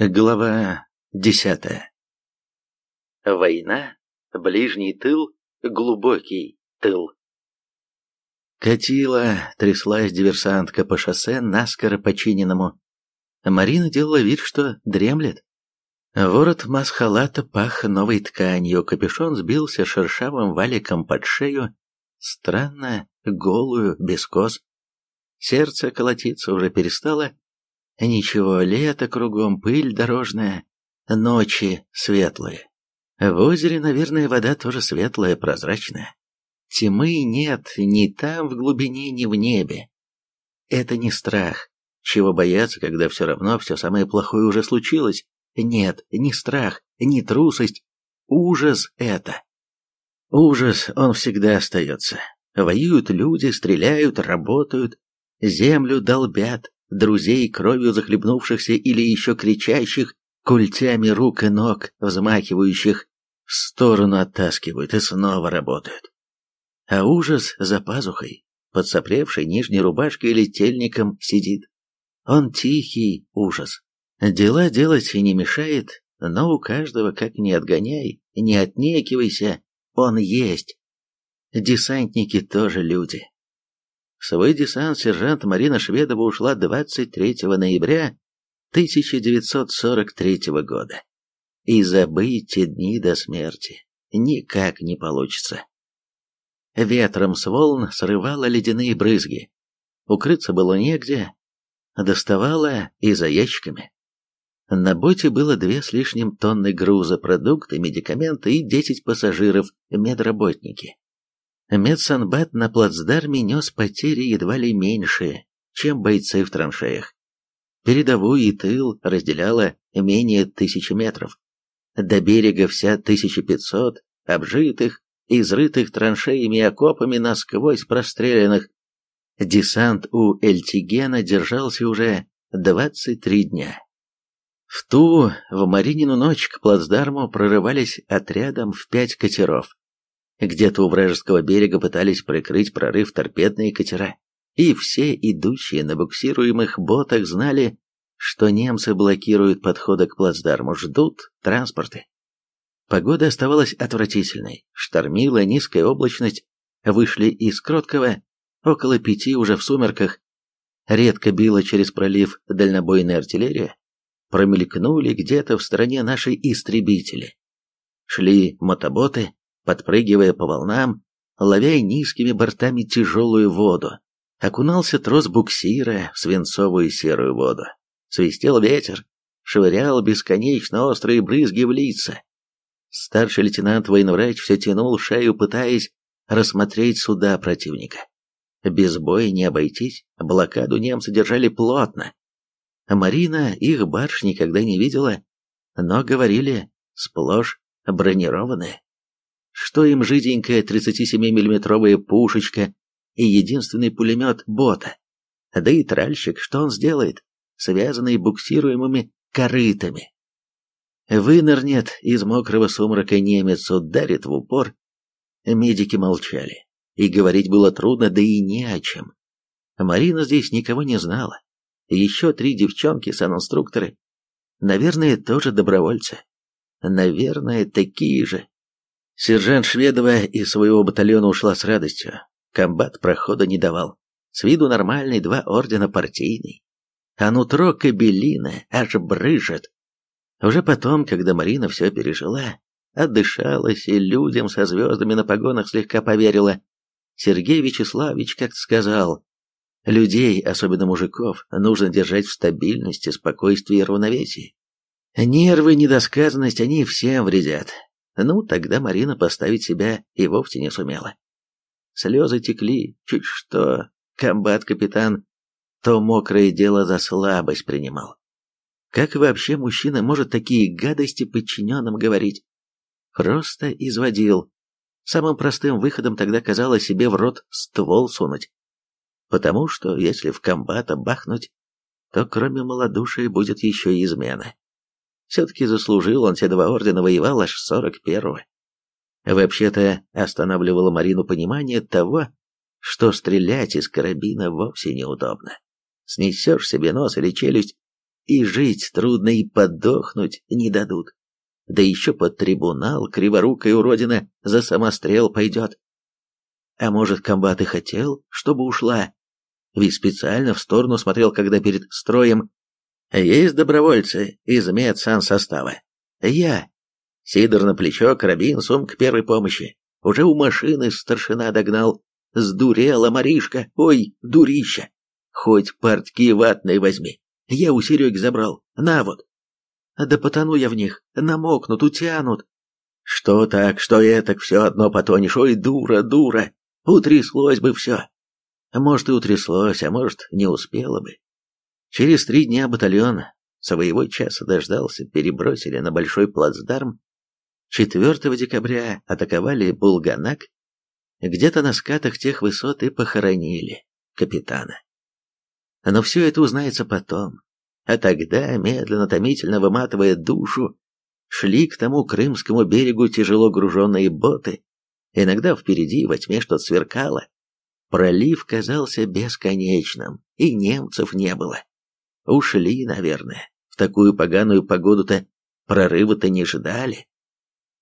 Глава десятая. Война, ближний тыл, глубокий тыл. Катила, тряслась диверсантка по шоссе наскоро починенному. Марина делала вид, что дремлет. Ворот масхалата пах новой тканью, капюшон сбился шершавым валиком под шею, странно, голую, без кос. Сердце колотиться уже перестало, Ничего, лето кругом, пыль дорожная, ночи светлые. В озере, наверное, вода тоже светлая, прозрачная. Тьмы нет ни там в глубине, ни в небе. Это не страх. Чего бояться, когда все равно все самое плохое уже случилось? Нет, не страх, не трусость. Ужас это. Ужас, он всегда остается. Воюют люди, стреляют, работают, землю долбят, друзей, кровью захлебнувшихся или еще кричащих, культями рук и ног, взмахивающих, в сторону оттаскивают и снова работают. А ужас за пазухой, под сопревшей нижней рубашкой или тельником сидит. Он тихий ужас. Дела делать и не мешает, но у каждого, как ни отгоняй, не отнекивайся, он есть. Десантники тоже люди. Свой десант сержант Марина Шведова ушла 23 ноября 1943 года. И забыть те дни до смерти никак не получится. Ветром с волн срывало ледяные брызги. Укрыться было негде, доставала и за ящиками. На боте было две с лишним тонны груза, продукты, медикаменты и десять пассажиров, медработники. Медсанбат на плацдарме нес потери едва ли меньшие, чем бойцы в траншеях. Передовую и тыл разделяло менее тысячи метров. До берега вся 1500 обжитых, изрытых траншеями и окопами насквозь простреленных. Десант у Эльтигена держался уже 23 дня. В ту, в Маринину ночь к плацдарму прорывались отрядом в пять катеров. Где-то у вражеского берега пытались прикрыть прорыв торпедные катера, и все идущие на буксируемых ботах знали, что немцы блокируют подходы к плацдарму, ждут транспорты. Погода оставалась отвратительной, штормила низкая облачность, вышли из Кроткого, около пяти уже в сумерках, редко била через пролив дальнобойная артиллерия, промелькнули где-то в стороне наши истребители. Шли мотоботы, подпрыгивая по волнам, ловя низкими бортами тяжелую воду. Окунался трос буксира в свинцовую серую воду. Свистел ветер, швырял бесконечно острые брызги в лица. Старший лейтенант военврач все тянул шею, пытаясь рассмотреть суда противника. Без боя не обойтись, блокаду немцы держали плотно. Марина их барж никогда не видела, но говорили, сплошь бронированные что им жиденькая 37-миллиметровая пушечка и единственный пулемет бота. Да и тральщик, что он сделает, связанный буксируемыми корытами. Вынырнет из мокрого сумрака немец, ударит в упор. Медики молчали, и говорить было трудно, да и не о чем. Марина здесь никого не знала. Еще три девчонки-санинструкторы. Наверное, тоже добровольцы. Наверное, такие же. Сержант Шведова из своего батальона ушла с радостью. Комбат прохода не давал. С виду нормальный, два ордена партийный. А нутро кабелина аж брыжет. Уже потом, когда Марина все пережила, отдышалась и людям со звездами на погонах слегка поверила, Сергей Вячеславович как-то сказал, людей, особенно мужиков, нужно держать в стабильности, спокойствии и равновесии. Нервы, недосказанность, они всем вредят. Ну, тогда Марина поставить себя и вовсе не сумела. Слезы текли, чуть что, комбат-капитан то мокрое дело за слабость принимал. Как вообще мужчина может такие гадости подчиненным говорить? Просто изводил. Самым простым выходом тогда казалось себе в рот ствол сунуть. Потому что, если в комбата бахнуть, то кроме малодушия будет еще и измена. Все-таки заслужил он те два ордена, воевал аж сорок первого. Вообще-то останавливало Марину понимание того, что стрелять из карабина вовсе неудобно. Снесешь себе нос или челюсть, и жить трудно, и подохнуть не дадут. Да еще под трибунал криворукая уродина за самострел пойдет. А может, комбат и хотел, чтобы ушла? Ведь специально в сторону смотрел, когда перед строем. Есть добровольцы из медсансостава. Я. Сидор на плечо, карабин, сумка первой помощи. Уже у машины старшина догнал. Сдурела Маришка, ой, дурища. Хоть портки ватные возьми. Я у Сереги забрал. На вот. Да потону я в них, намокнут, утянут. Что так, что этак, все одно потонешь. Ой, дура, дура. Утряслось бы все. Может, и утряслось, а может, не успела бы. Через три дня батальон своего часа дождался, перебросили на большой плацдарм. 4 декабря атаковали Булганак, где-то на скатах тех высот и похоронили капитана. Но все это узнается потом, а тогда, медленно-томительно выматывая душу, шли к тому крымскому берегу тяжело груженные боты, Иногда впереди во тьме что-то сверкало. Пролив казался бесконечным, и немцев не было. Ушли, наверное. В такую поганую погоду-то прорыва-то не ждали.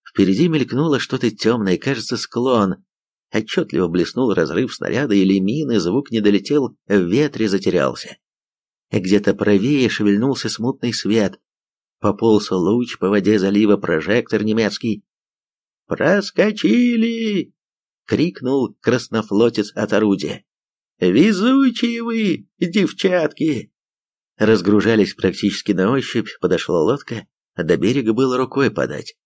Впереди мелькнуло что-то темное, кажется, склон. Отчетливо блеснул разрыв снаряда или мины, звук не долетел, в ветре затерялся. Где-то правее шевельнулся смутный свет. Пополз луч по воде залива прожектор немецкий, «Проскочили!» — крикнул краснофлотец от орудия. «Везучие вы, девчатки!» Разгружались практически на ощупь, подошла лодка, до берега было рукой подать.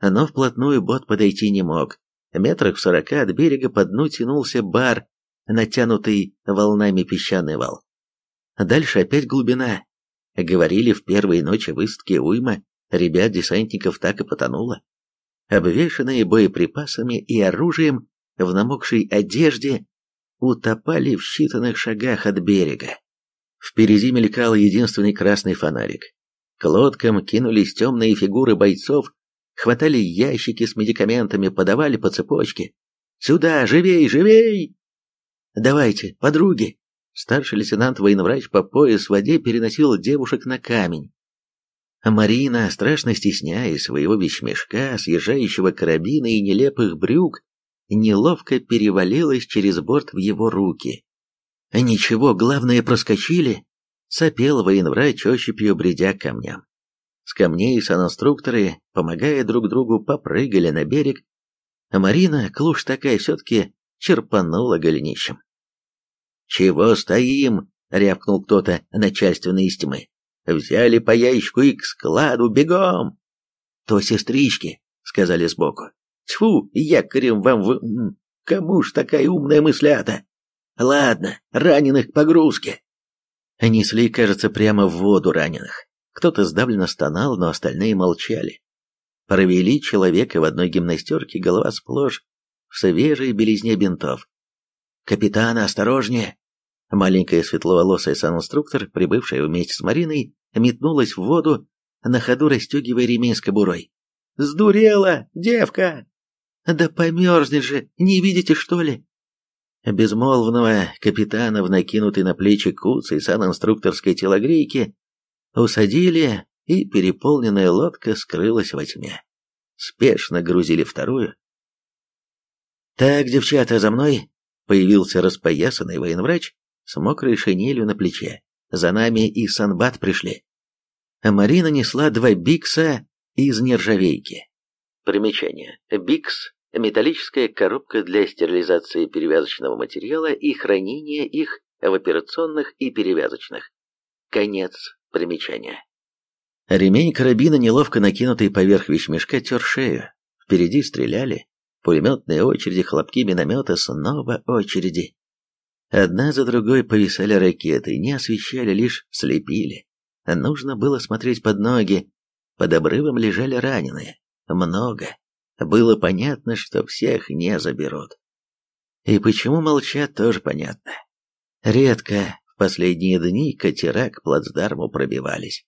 Но вплотную бот подойти не мог. Метрах в сорока от берега по дну тянулся бар, натянутый волнами песчаный вал. Дальше опять глубина. Говорили, в первые ночи высадки уйма ребят-десантников так и потонуло обвешанные боеприпасами и оружием в намокшей одежде, утопали в считанных шагах от берега. Впереди мелькал единственный красный фонарик. К лодкам кинулись темные фигуры бойцов, хватали ящики с медикаментами, подавали по цепочке. «Сюда, живей, живей!» «Давайте, подруги!» Старший лейтенант военврач по пояс в воде переносил девушек на камень. Марина, страшно стесняясь своего вещмешка, съезжающего карабина и нелепых брюк, неловко перевалилась через борт в его руки. «Ничего, главное, проскочили!» — сопел военврач, ощупью бредя к камням. С камней санинструкторы, помогая друг другу, попрыгали на берег, а Марина, клуш такая, все-таки черпанула голенищем. «Чего стоим?» — рявкнул кто-то начальственно из. Взяли по яичку и к складу, бегом!» «То сестрички», — сказали сбоку. «Тьфу, якорем вам в... Кому ж такая умная мыслята? Ладно, раненых к погрузке». Несли, кажется, прямо в воду раненых. Кто-то сдавленно стонал, но остальные молчали. Провели человека в одной гимнастерке, голова сплошь в свежей белизне бинтов. «Капитан, осторожнее!» Маленькая светловолосая санинструктор, прибывшая вместе с Мариной, метнулась в воду, на ходу расстегивая ремень с кобурой. «Сдурела, девка!» «Да померзнет же, не видите, что ли?» Безмолвного капитана в накинутой на плечи куцей санинструкторской телогрейки усадили, и переполненная лодка скрылась во тьме. Спешно грузили вторую. «Так, девчата, за мной!» Появился распоясанный военврач с мокрой шинелью на плече. За нами и санбат пришли. А Марина несла два бикса из нержавейки. Примечание. Бикс – металлическая коробка для стерилизации перевязочного материала и хранения их в операционных и перевязочных. Конец примечания. Ремень карабина, неловко накинутый поверх вещмешка, тер шею. Впереди стреляли. Пулеметные очереди, хлопки миномета, снова очереди. Одна за другой повисали ракеты, не освещали, лишь слепили. Нужно было смотреть под ноги. Под обрывом лежали раненые. Много. Было понятно, что всех не заберут. И почему молчат, тоже понятно. Редко в последние дни катера к плацдарму пробивались.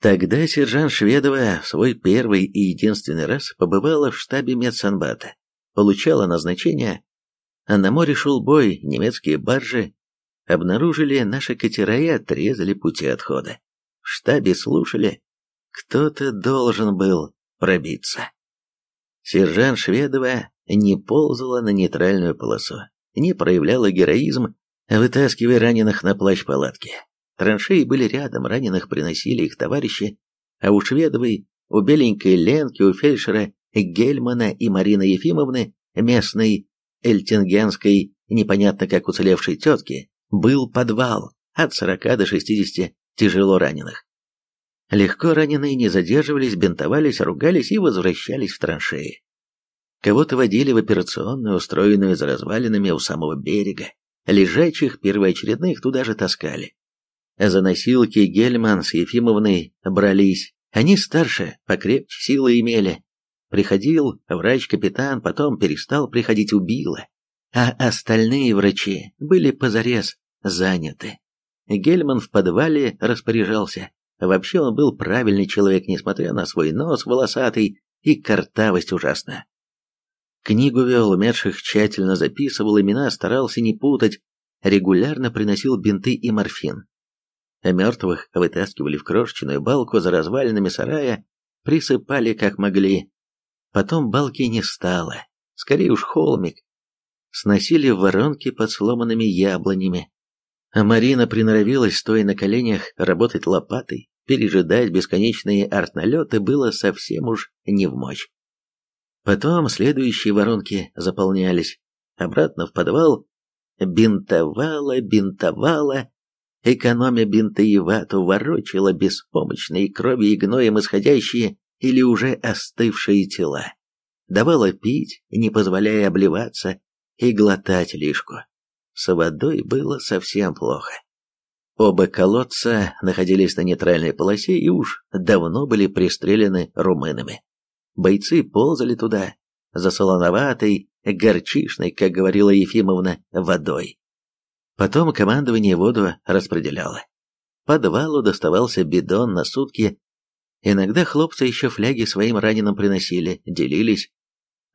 Тогда сержант Шведова в свой первый и единственный раз побывала в штабе медсанбата, получала назначение а на море шел бой, немецкие баржи обнаружили наши катера и отрезали пути отхода. в штабе слушали, кто-то должен был пробиться. Сержант Шведова не ползала на нейтральную полосу, не проявляла героизм, вытаскивая раненых на плащ палатки. Траншеи были рядом, раненых приносили их товарищи, а у Шведовой, у беленькой Ленки, у фельдшера Гельмана и Марины Ефимовны, местной эльтингенской, непонятно как уцелевшей тетки, был подвал от 40 до 60 тяжело раненых. Легко раненые не задерживались, бинтовались, ругались и возвращались в траншеи. Кого-то водили в операционную, устроенную за развалинами у самого берега. Лежачих первоочередных туда же таскали. За носилки Гельман с Ефимовной брались. Они старше, покрепче силы имели. Приходил врач-капитан, потом перестал приходить убило. А остальные врачи были позарез заняты. Гельман в подвале распоряжался. Вообще он был правильный человек, несмотря на свой нос волосатый и картавость ужасная. Книгу вел, умерших тщательно записывал, имена старался не путать, регулярно приносил бинты и морфин. А мертвых вытаскивали в крошечную балку за развалинами сарая, присыпали как могли. Потом балки не стало, скорее уж холмик. Сносили воронки под сломанными яблонями. А Марина приноровилась, стоя на коленях, работать лопатой, пережидать бесконечные артналеты было совсем уж не в мочь. Потом следующие воронки заполнялись. Обратно в подвал. Бинтовала, бинтовала. Экономя бинты и вату, ворочала беспомощные крови и гноем исходящие или уже остывшие тела. Давала пить, не позволяя обливаться, и глотать лишку. С водой было совсем плохо. Оба колодца находились на нейтральной полосе и уж давно были пристрелены румынами. Бойцы ползали туда, за солоноватой, горчишной, как говорила Ефимовна, водой. Потом командование воду распределяло. Подвалу доставался бидон на сутки. Иногда хлопцы еще фляги своим раненым приносили, делились.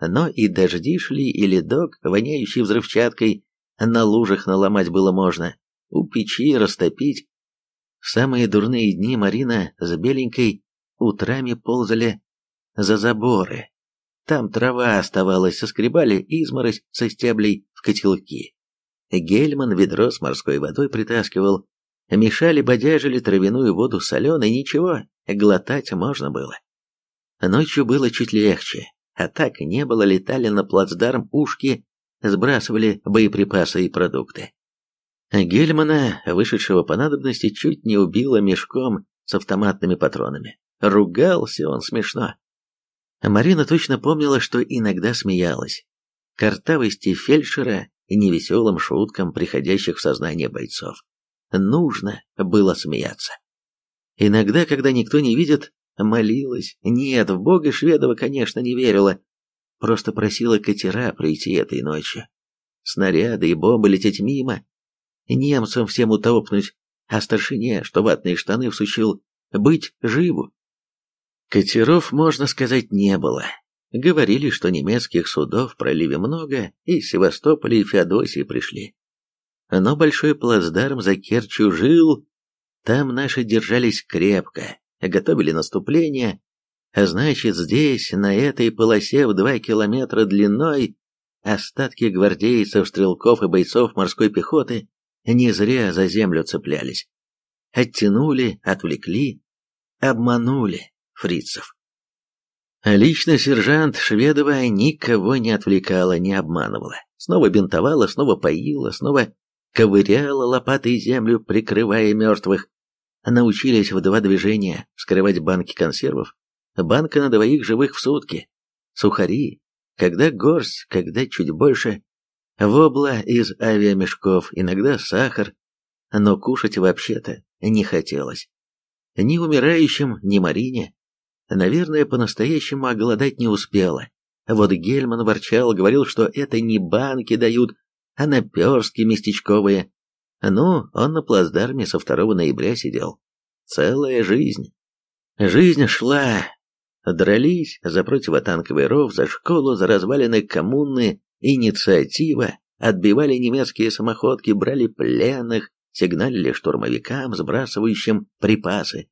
Но и дожди шли, и ледок, воняющий взрывчаткой, на лужах наломать было можно, у печи растопить. В самые дурные дни Марина с Беленькой утрами ползали за заборы. Там трава оставалась, соскребали изморозь со стеблей в котелки. Гельман ведро с морской водой притаскивал. Мешали, бодяжили травяную воду соленой, ничего, глотать можно было. Ночью было чуть легче, а так не было, летали на плацдарм ушки, сбрасывали боеприпасы и продукты. Гельмана, вышедшего по надобности, чуть не убило мешком с автоматными патронами. Ругался он смешно. Марина точно помнила, что иногда смеялась. Картавости фельдшера и невеселым шуткам приходящих в сознание бойцов. Нужно было смеяться. Иногда, когда никто не видит, молилась. Нет, в бога Шведова, конечно, не верила. Просто просила катера прийти этой ночью. Снаряды и бомбы лететь мимо. Немцам всем утопнуть, а старшине, что ватные штаны всучил, быть живу. Катеров, можно сказать, не было. Говорили, что немецких судов в проливе много, и из Севастополя и Феодосии пришли. Но большой плацдарм за Керчью жил, там наши держались крепко, готовили наступление, значит здесь, на этой полосе в два километра длиной, остатки гвардейцев, стрелков и бойцов морской пехоты не зря за землю цеплялись. Оттянули, отвлекли, обманули фрицев. Лично сержант Шведова никого не отвлекала, не обманывала. Снова бинтовала, снова поила, снова ковыряла лопатой землю, прикрывая мертвых. Научились в два движения вскрывать банки консервов. Банка на двоих живых в сутки. Сухари, когда горсть, когда чуть больше. Вобла из авиамешков, иногда сахар. Но кушать вообще-то не хотелось. Ни умирающим, ни Марине, Наверное, по-настоящему оголодать не успела. Вот Гельман ворчал, говорил, что это не банки дают, а наперстки местечковые. Ну, он на плацдарме со 2 ноября сидел. Целая жизнь. Жизнь шла. Дрались за противотанковый ров, за школу, за развалины коммуны, инициатива, отбивали немецкие самоходки, брали пленных, сигналили штурмовикам, сбрасывающим припасы,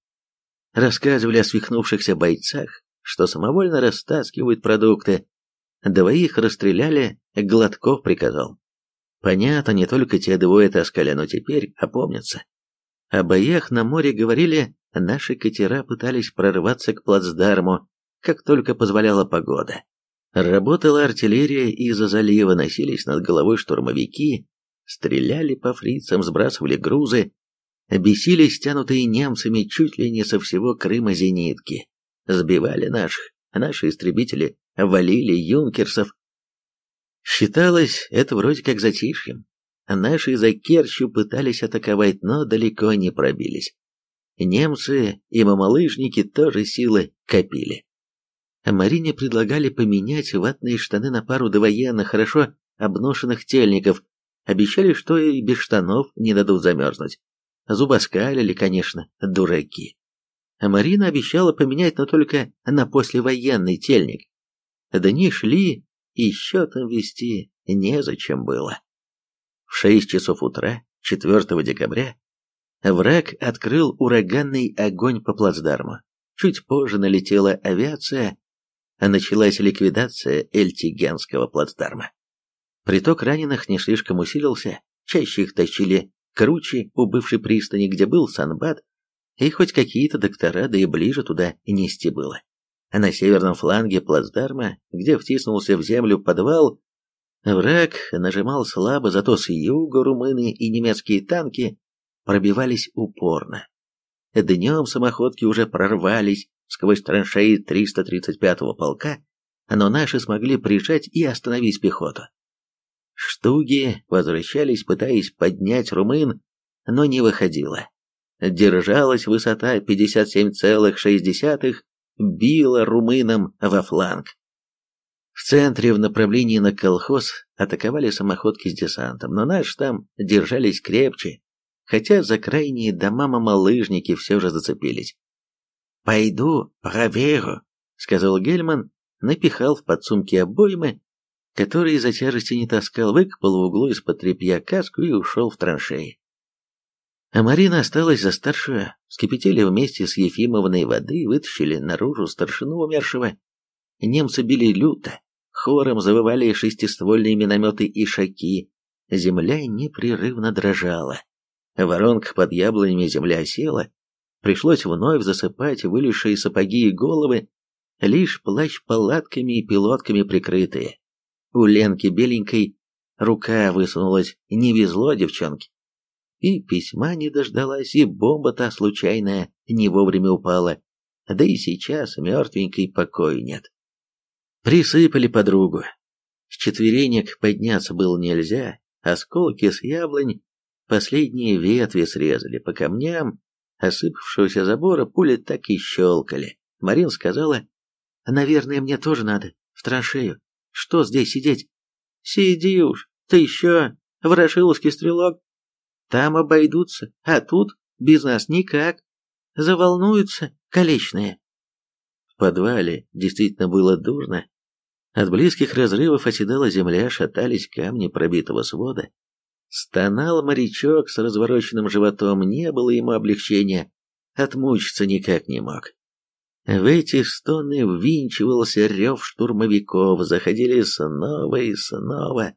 Рассказывали о свихнувшихся бойцах, что самовольно растаскивают продукты. Двоих расстреляли, Гладков приказал. Понятно, не только те двое таскали, но теперь опомнятся. О боях на море говорили, наши катера пытались прорваться к плацдарму, как только позволяла погода. Работала артиллерия из-за залива, носились над головой штурмовики, стреляли по фрицам, сбрасывали грузы, бесили стянутые немцами чуть ли не со всего Крыма зенитки, сбивали наших, наши истребители валили юнкерсов. Считалось, это вроде как затишьем. Наши за Керчью пытались атаковать, но далеко не пробились. Немцы и мамалыжники тоже силы копили. Марине предлагали поменять ватные штаны на пару довоенных, хорошо обношенных тельников, обещали, что и без штанов не дадут замерзнуть. Зубоскалили, конечно, дураки. Марина обещала поменять, но только на послевоенный тельник. Дни шли, и счетом вести незачем было. В шесть часов утра, 4 декабря, враг открыл ураганный огонь по плацдарму. Чуть позже налетела авиация, а началась ликвидация Эльтигенского плацдарма. Приток раненых не слишком усилился, чаще их тащили круче у бывшей пристани, где был Санбат, и хоть какие-то доктора, да и ближе туда нести было. А на северном фланге плацдарма, где втиснулся в землю подвал, враг нажимал слабо, зато с юга румыны и немецкие танки пробивались упорно. Днем самоходки уже прорвались сквозь траншеи 335-го полка, но наши смогли прижать и остановить пехоту. Штуги возвращались, пытаясь поднять румын, но не выходило. Держалась высота 57,6, била румынам во фланг. В центре в направлении на колхоз атаковали самоходки с десантом, но наши там держались крепче, хотя за крайние дома мамалыжники все же зацепились. «Пойду проверю», — сказал Гельман, напихал в подсумки обоймы который из-за тяжести не таскал, выкопал в углу из-под тряпья каску и ушел в траншеи. А Марина осталась за старшую, вскипятили вместе с Ефимовной воды вытащили наружу старшину умершего. Немцы били люто, хором завывали шестиствольные минометы и шаки, земля непрерывно дрожала. В воронках под яблонями земля осела, пришлось вновь засыпать вылезшие сапоги и головы, лишь плащ палатками и пилотками прикрытые. У Ленки беленькой рука высунулась, не везло девчонке. И письма не дождалась, и бомба та случайная не вовремя упала. Да и сейчас мертвенькой покоя нет. Присыпали подругу. С четверенек подняться было нельзя, осколки с яблонь, последние ветви срезали по камням, осыпавшегося забора пули так и щелкали. Марин сказала, «Наверное, мне тоже надо, в траншею. Что здесь сидеть? Сиди уж, ты еще, ворошиловский стрелок. Там обойдутся, а тут без нас никак. Заволнуются колечные. В подвале действительно было дурно. От близких разрывов оседала земля, шатались камни пробитого свода. Стонал морячок с развороченным животом, не было ему облегчения, отмучиться никак не мог. В эти стоны ввинчивался рев штурмовиков, заходили снова и снова.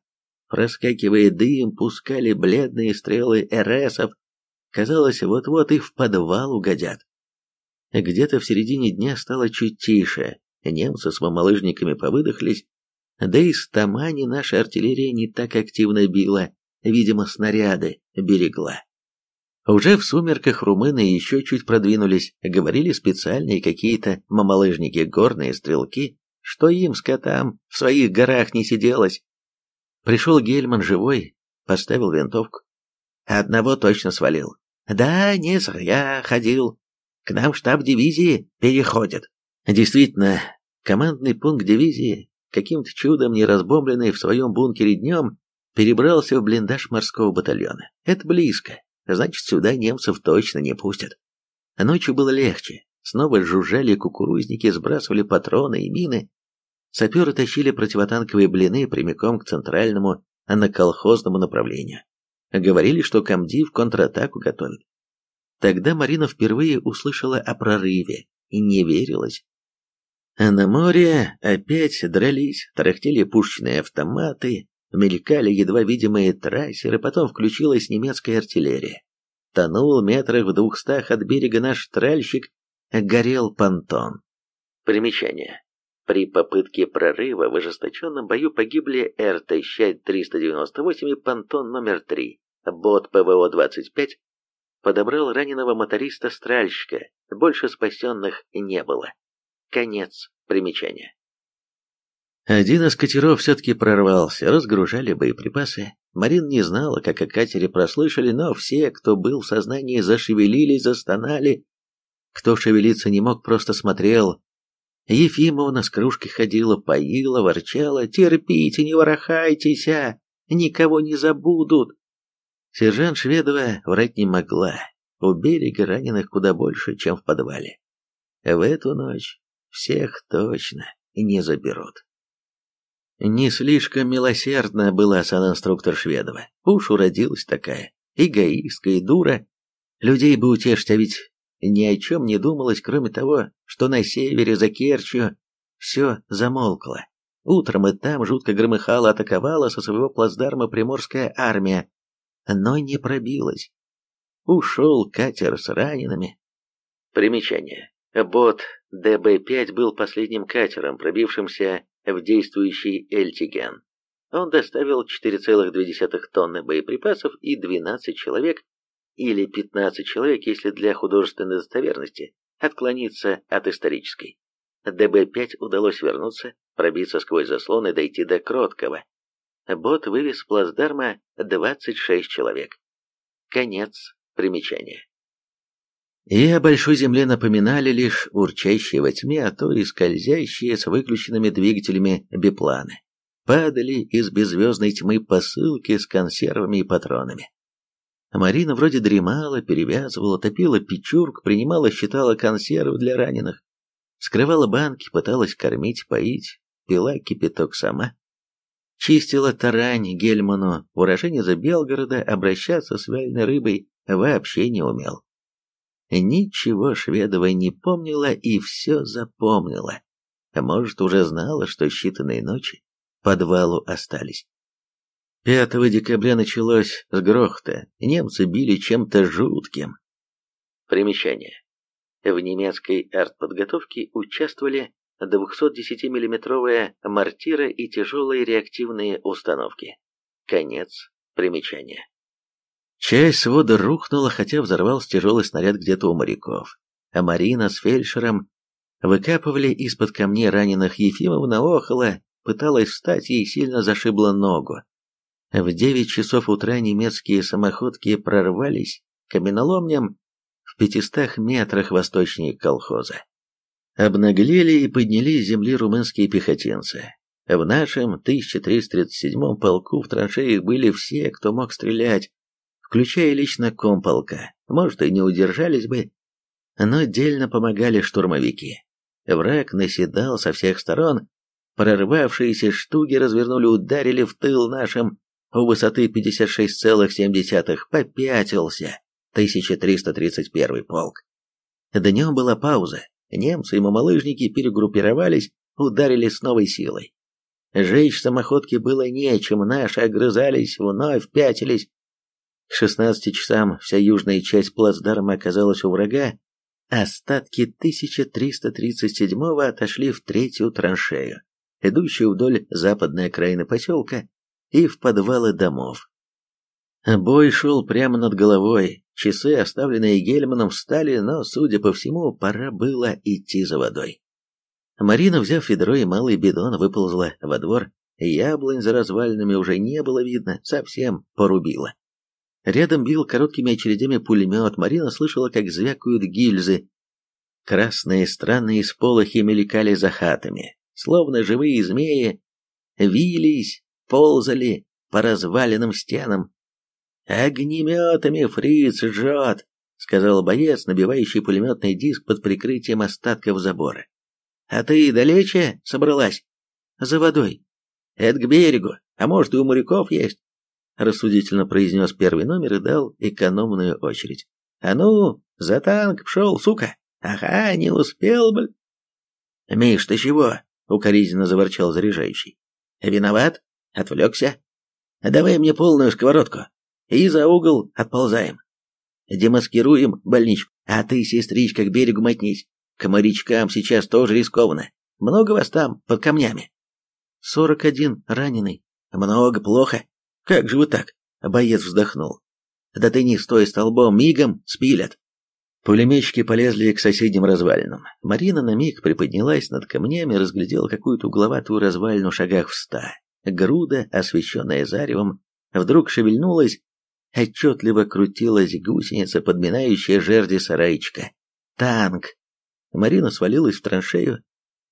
Проскакивая дым, пускали бледные стрелы РСов. Казалось, вот-вот их в подвал угодят. Где-то в середине дня стало чуть тише, немцы с мамалыжниками повыдохлись, да и с Тамани наша артиллерия не так активно била, видимо, снаряды берегла. Уже в сумерках румыны еще чуть продвинулись, говорили специальные какие-то мамалыжники, горные стрелки, что им, скотам, в своих горах не сиделось. Пришел Гельман живой, поставил винтовку. Одного точно свалил. Да, не зря ходил. К нам штаб дивизии переходит. Действительно, командный пункт дивизии, каким-то чудом не разбомбленный в своем бункере днем, перебрался в блиндаж морского батальона. Это близко значит сюда немцев точно не пустят. Ночью было легче. Снова жужжали кукурузники, сбрасывали патроны и мины. Саперы тащили противотанковые блины прямиком к центральному, а на колхозному направлению. Говорили, что комдив контратаку готовит. Тогда Марина впервые услышала о прорыве и не верилась. А на море опять дрались, тарахтели пушечные автоматы, мелькали едва видимые трассеры, потом включилась немецкая артиллерия. Тонул метрах в двухстах от берега наш тральщик, горел понтон. Примечание. При попытке прорыва в ожесточенном бою погибли РТ-398 и понтон номер 3. Бот ПВО-25 подобрал раненого моториста-стральщика, больше спасенных не было. Конец примечания. Один из катеров все-таки прорвался, разгружали боеприпасы. Марин не знала, как о катере прослышали, но все, кто был в сознании, зашевелились, застонали. Кто шевелиться не мог, просто смотрел. Ефимовна с кружкой ходила, поила, ворчала. «Терпите, не ворохайтесь, а! Никого не забудут!» Сержант Шведова врать не могла. У берега раненых куда больше, чем в подвале. В эту ночь всех точно не заберут. Не слишком милосердна была санинструктор Шведова. Уж уродилась такая, эгоистка и дура. Людей бы утешить, а ведь ни о чем не думалось, кроме того, что на севере за Керчью все замолкло. Утром и там жутко громыхала, атаковала со своего плацдарма приморская армия, но не пробилась. Ушел катер с ранеными. Примечание. Бот ДБ-5 был последним катером, пробившимся в действующий Эльтиген. Он доставил 4,2 тонны боеприпасов и 12 человек, или 15 человек, если для художественной достоверности отклониться от исторической. ДБ-5 удалось вернуться, пробиться сквозь заслон и дойти до Кроткого. Бот вывез с плацдарма 26 человек. Конец примечания. И о большой земле напоминали лишь урчащие во тьме, а то и скользящие с выключенными двигателями бипланы. Падали из беззвездной тьмы посылки с консервами и патронами. Марина вроде дремала, перевязывала, топила печурку, принимала, считала консервы для раненых, скрывала банки, пыталась кормить, поить, пила кипяток сама. Чистила тарань Гельману, уроженец Белгорода, обращаться с вяленой рыбой вообще не умел. Ничего Шведова не помнила и все запомнила. Может, уже знала, что считанные ночи подвалу остались. 5 декабря началось с грохота. Немцы били чем-то жутким. Примечание. В немецкой артподготовке участвовали 210 миллиметровые мортиры и тяжелые реактивные установки. Конец примечания. Часть свода рухнула, хотя взорвался тяжелый снаряд где-то у моряков. А Марина с фельдшером выкапывали из-под камней раненых Ефимовна охала, пыталась встать, ей сильно зашибла ногу. В девять часов утра немецкие самоходки прорвались к каменоломням в пятистах метрах восточнее колхоза. Обнаглели и подняли с земли румынские пехотинцы. В нашем 1337-м полку в траншеях были все, кто мог стрелять, включая лично комполка. Может, и не удержались бы, но отдельно помогали штурмовики. Враг наседал со всех сторон, прорвавшиеся штуги развернули, ударили в тыл нашим у высоты 56,7 попятился 1331 полк. Днем была пауза, Немцы и мамалыжники перегруппировались, ударили с новой силой. Жечь самоходки было нечем, наши огрызались, вновь пятились. К 16 часам вся южная часть плацдарма оказалась у врага, остатки 1337-го отошли в третью траншею, идущую вдоль западной окраины поселка и в подвалы домов. Бой шел прямо над головой, часы, оставленные Гельманом, встали, но, судя по всему, пора было идти за водой. Марина, взяв ведро и малый бидон, выползла во двор. Яблонь за развалинами уже не было видно, совсем порубила. Рядом бил короткими очередями пулемет, Марина слышала, как звякают гильзы. Красные странные сполохи мелькали за хатами, словно живые змеи, вились, ползали по разваленным стенам, «Огнеметами фриц жжет», — сказал боец, набивающий пулеметный диск под прикрытием остатков забора. «А ты далече собралась?» «За водой». «Это к берегу, а может и у моряков есть?» Рассудительно произнес первый номер и дал экономную очередь. А ну, за танк пшел, сука! Ага, не успел, бль!» «Миш, ты чего?» — укоризненно заворчал заряжающий. «Виноват? Отвлекся? Давай мне полную сковородку. И за угол отползаем. Демаскируем больничку, а ты, сестричка, к берегу мотнись. К морячкам сейчас тоже рискованно. Много вас там, под камнями?» «Сорок один раненый. Много, плохо. Как же вы так?» — боец вздохнул. «Да ты не стой столбом, мигом спилят». Пулеметчики полезли к соседним развалинам. Марина на миг приподнялась над камнями, разглядела какую-то угловатую развалину шагах в ста. Груда, освещенная заревом, вдруг шевельнулась, отчетливо крутилась гусеница, подминающая жерди сарайчика. Танк! Марина свалилась в траншею,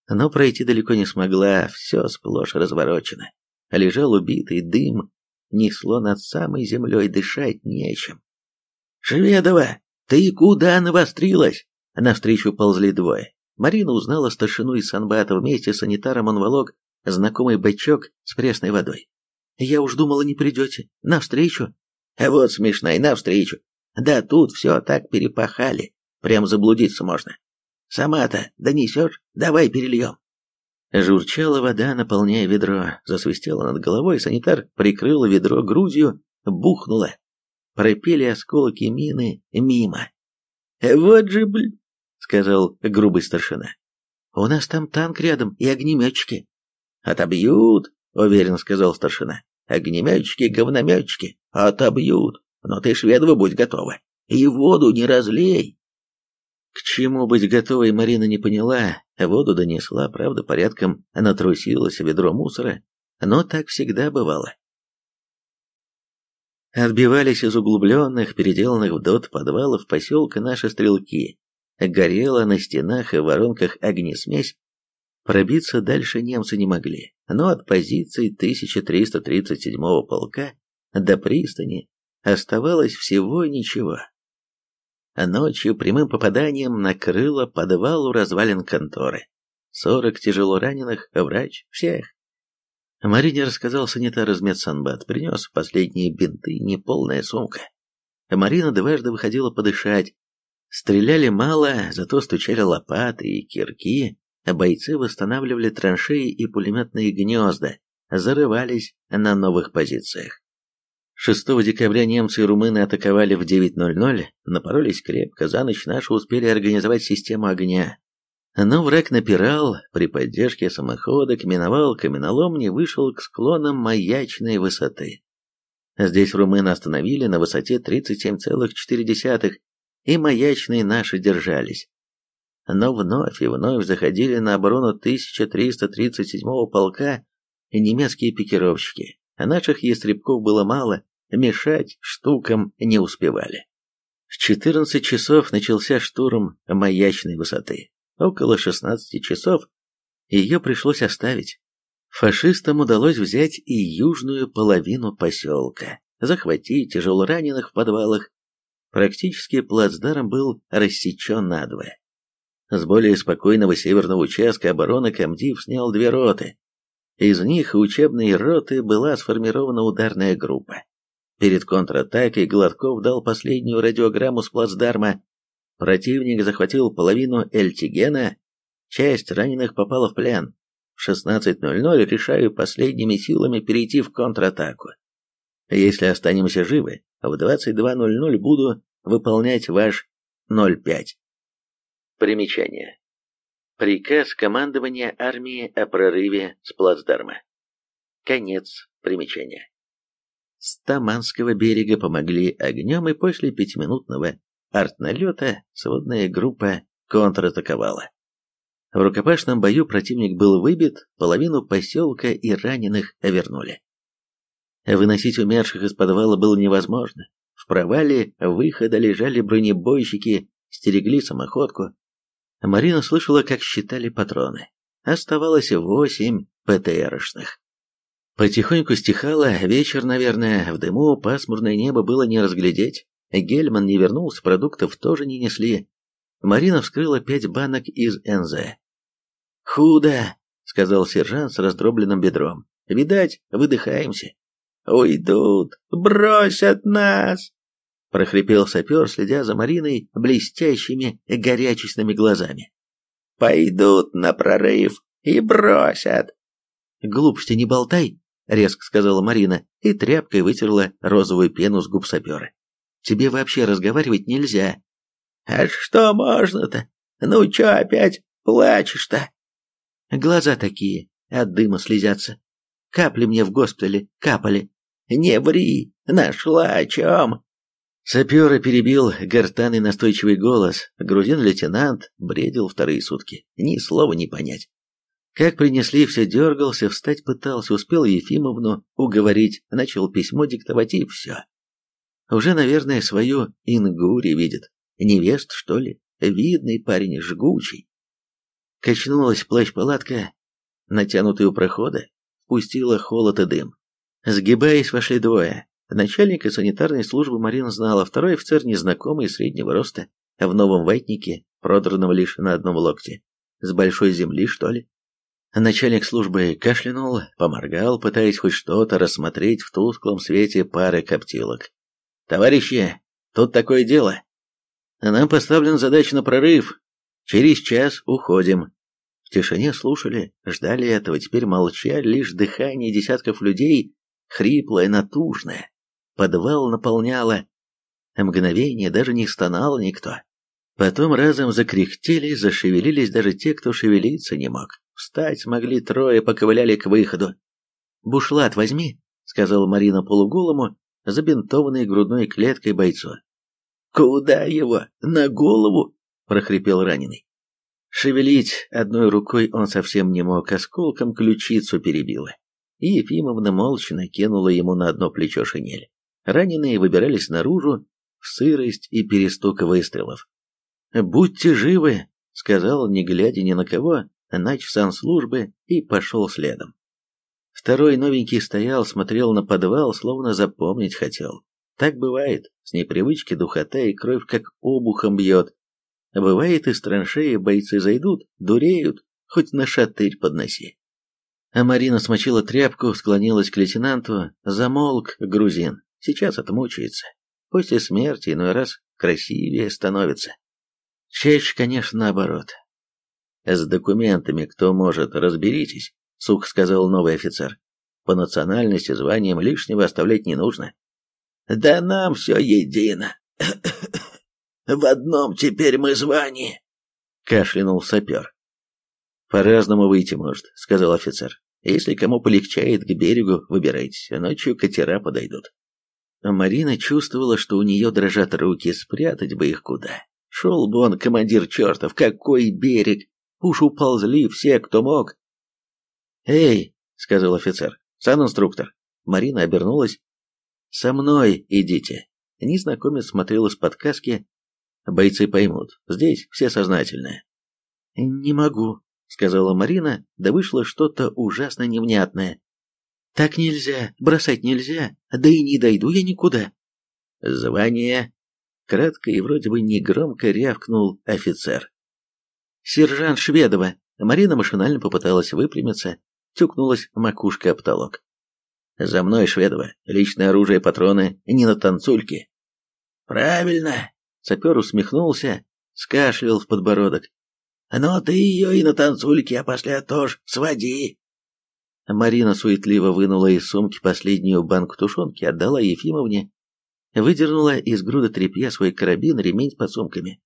но пройти далеко не смогла, все сплошь разворочено. Лежал убитый, дым несло над самой землей, дышать нечем. «Шведова!» «Ты куда навострилась?» Навстречу ползли двое. Марина узнала старшину из Санбата вместе с санитаром он волок знакомый бачок с пресной водой. «Я уж думала, не придете. Навстречу?» «А вот смешная, навстречу. Да тут все так перепахали. Прям заблудиться можно. Сама-то донесешь? Давай перельем». Журчала вода, наполняя ведро, засвистела над головой, санитар прикрыл ведро грудью, бухнула пропели осколки мины мимо. «Вот же, блин!» — сказал грубый старшина. «У нас там танк рядом и огнеметчики». «Отобьют», — уверенно сказал старшина. «Огнеметчики, говнометчики, отобьют. Но ты, шведова, будь готова. И воду не разлей». К чему быть готовой, Марина не поняла. Воду донесла, правда, порядком натрусилась в ведро мусора. Но так всегда бывало. Отбивались из углубленных, переделанных в дот подвалов поселка наши стрелки. Горела на стенах и воронках огнесмесь. Пробиться дальше немцы не могли, но от позиций 1337-го полка до пристани оставалось всего ничего. Ночью прямым попаданием накрыло подвалу развалин конторы. Сорок тяжело раненых, врач, всех. Марине рассказал санитар из медсанбат, принес последние бинты, неполная сумка. Марина дважды выходила подышать. Стреляли мало, зато стучали лопаты и кирки, бойцы восстанавливали траншеи и пулеметные гнезда, зарывались на новых позициях. 6 декабря немцы и румыны атаковали в 9.00, напоролись крепко, за ночь наши успели организовать систему огня, но враг напирал, при поддержке самоходок миновал каменоломни, вышел к склонам маячной высоты. Здесь румыны остановили на высоте 37,4, и маячные наши держались. Но вновь и вновь заходили на оборону 1337-го полка немецкие пикировщики, а наших ястребков было мало, мешать штукам не успевали. В 14 часов начался штурм маячной высоты. Около 16 часов ее пришлось оставить. Фашистам удалось взять и южную половину поселка, захватить тяжелораненых в подвалах. Практически плацдарм был рассечен надвое. С более спокойного северного участка обороны комдив снял две роты. Из них учебной роты была сформирована ударная группа. Перед контратакой Гладков дал последнюю радиограмму с плацдарма Противник захватил половину Эльтигена, часть раненых попала в плен. В 16.00 решаю последними силами перейти в контратаку. Если останемся живы, в 22.00 буду выполнять ваш 05. Примечание. Приказ командования армии о прорыве с плацдарма. Конец примечания. С Таманского берега помогли огнем и после пятиминутного артналета сводная группа контратаковала. В рукопашном бою противник был выбит, половину поселка и раненых вернули. Выносить умерших из подвала было невозможно. В провале выхода лежали бронебойщики, стерегли самоходку. Марина слышала, как считали патроны. Оставалось восемь ПТРшных. Потихоньку стихало, вечер, наверное, в дыму пасмурное небо было не разглядеть. Гельман не вернулся, продуктов тоже не несли. Марина вскрыла пять банок из НЗ. «Худо!» — сказал сержант с раздробленным бедром. «Видать, выдыхаемся». «Уйдут! Бросят нас!» Прохрипел сапер, следя за Мариной блестящими горячечными глазами. «Пойдут на прорыв и бросят!» «Глупости не болтай!» — резко сказала Марина и тряпкой вытерла розовую пену с губ сапера. «Тебе вообще разговаривать нельзя!» «А что можно-то? Ну чё опять плачешь-то?» «Глаза такие, от дыма слезятся. Капли мне в госпитале капали. Не ври, нашла о чем. Сапера перебил гортанный настойчивый голос. Грузин-лейтенант бредил вторые сутки. Ни слова не понять. Как принесли, все дергался, встать пытался, успел Ефимовну уговорить, начал письмо диктовать и все. Уже, наверное, свою ингури видит. Невест, что ли? Видный парень, жгучий. Качнулась плащ-палатка, натянутый у прохода, пустила холод и дым. Сгибаясь, вошли двое. Начальника санитарной службы Марина знала, второй офицер незнакомый, среднего роста, в новом ватнике, продранном лишь на одном локте. С большой земли, что ли? Начальник службы кашлянул, поморгал, пытаясь хоть что-то рассмотреть в тусклом свете пары коптилок. «Товарищи, тут такое дело. Нам поставлена задача на прорыв. Через час уходим тишине слушали, ждали этого, теперь молчали, лишь дыхание десятков людей, хриплое, натужное. Подвал наполняло. Мгновение даже не стонал никто. Потом разом закряхтели, зашевелились даже те, кто шевелиться не мог. Встать смогли трое, поковыляли к выходу. «Бушлат возьми», — сказала Марина полуголому, забинтованной грудной клеткой бойцу. «Куда его? На голову?» — прохрипел раненый. Шевелить одной рукой он совсем не мог, осколком ключицу перебило. И Ефимовна молча накинула ему на одно плечо шинель. Раненые выбирались наружу в сырость и перестук выстрелов. «Будьте живы!» — сказал, не глядя ни на кого, нач санслужбы и пошел следом. Второй новенький стоял, смотрел на подвал, словно запомнить хотел. Так бывает, с непривычки духота и кровь как обухом бьет, Бывает, из траншеи бойцы зайдут, дуреют, хоть на шатырь подноси. А Марина смочила тряпку, склонилась к лейтенанту, замолк грузин. Сейчас отмучается. После смерти иной раз красивее становится. Чаще, конечно, наоборот. С документами, кто может, разберитесь, сух сказал новый офицер. По национальности званием лишнего оставлять не нужно. Да нам все едино. В одном теперь мы звании, — кашлянул сапер. «По-разному выйти может», — сказал офицер. «Если кому полегчает, к берегу выбирайтесь, а ночью катера подойдут». Марина чувствовала, что у нее дрожат руки, спрятать бы их куда. Шел бы он, командир чертов, какой берег! Уж уползли все, кто мог. «Эй!» — сказал офицер. «Сам инструктор». Марина обернулась. «Со мной идите». Незнакомец смотрел из-под каски Бойцы поймут, здесь все сознательные. «Не могу», — сказала Марина, да вышло что-то ужасно невнятное. «Так нельзя, бросать нельзя, да и не дойду я никуда». «Звание?» — кратко и вроде бы негромко рявкнул офицер. «Сержант Шведова». Марина машинально попыталась выпрямиться, тюкнулась макушкой об потолок. «За мной, Шведова. Личное оружие, патроны, не на танцульке». «Правильно», Сапер усмехнулся, скашлял в подбородок. «Ну ты ее и на танцульке, а после тоже своди!» Марина суетливо вынула из сумки последнюю банку тушенки, отдала Ефимовне, выдернула из груда тряпья свой карабин, ремень с подсумками.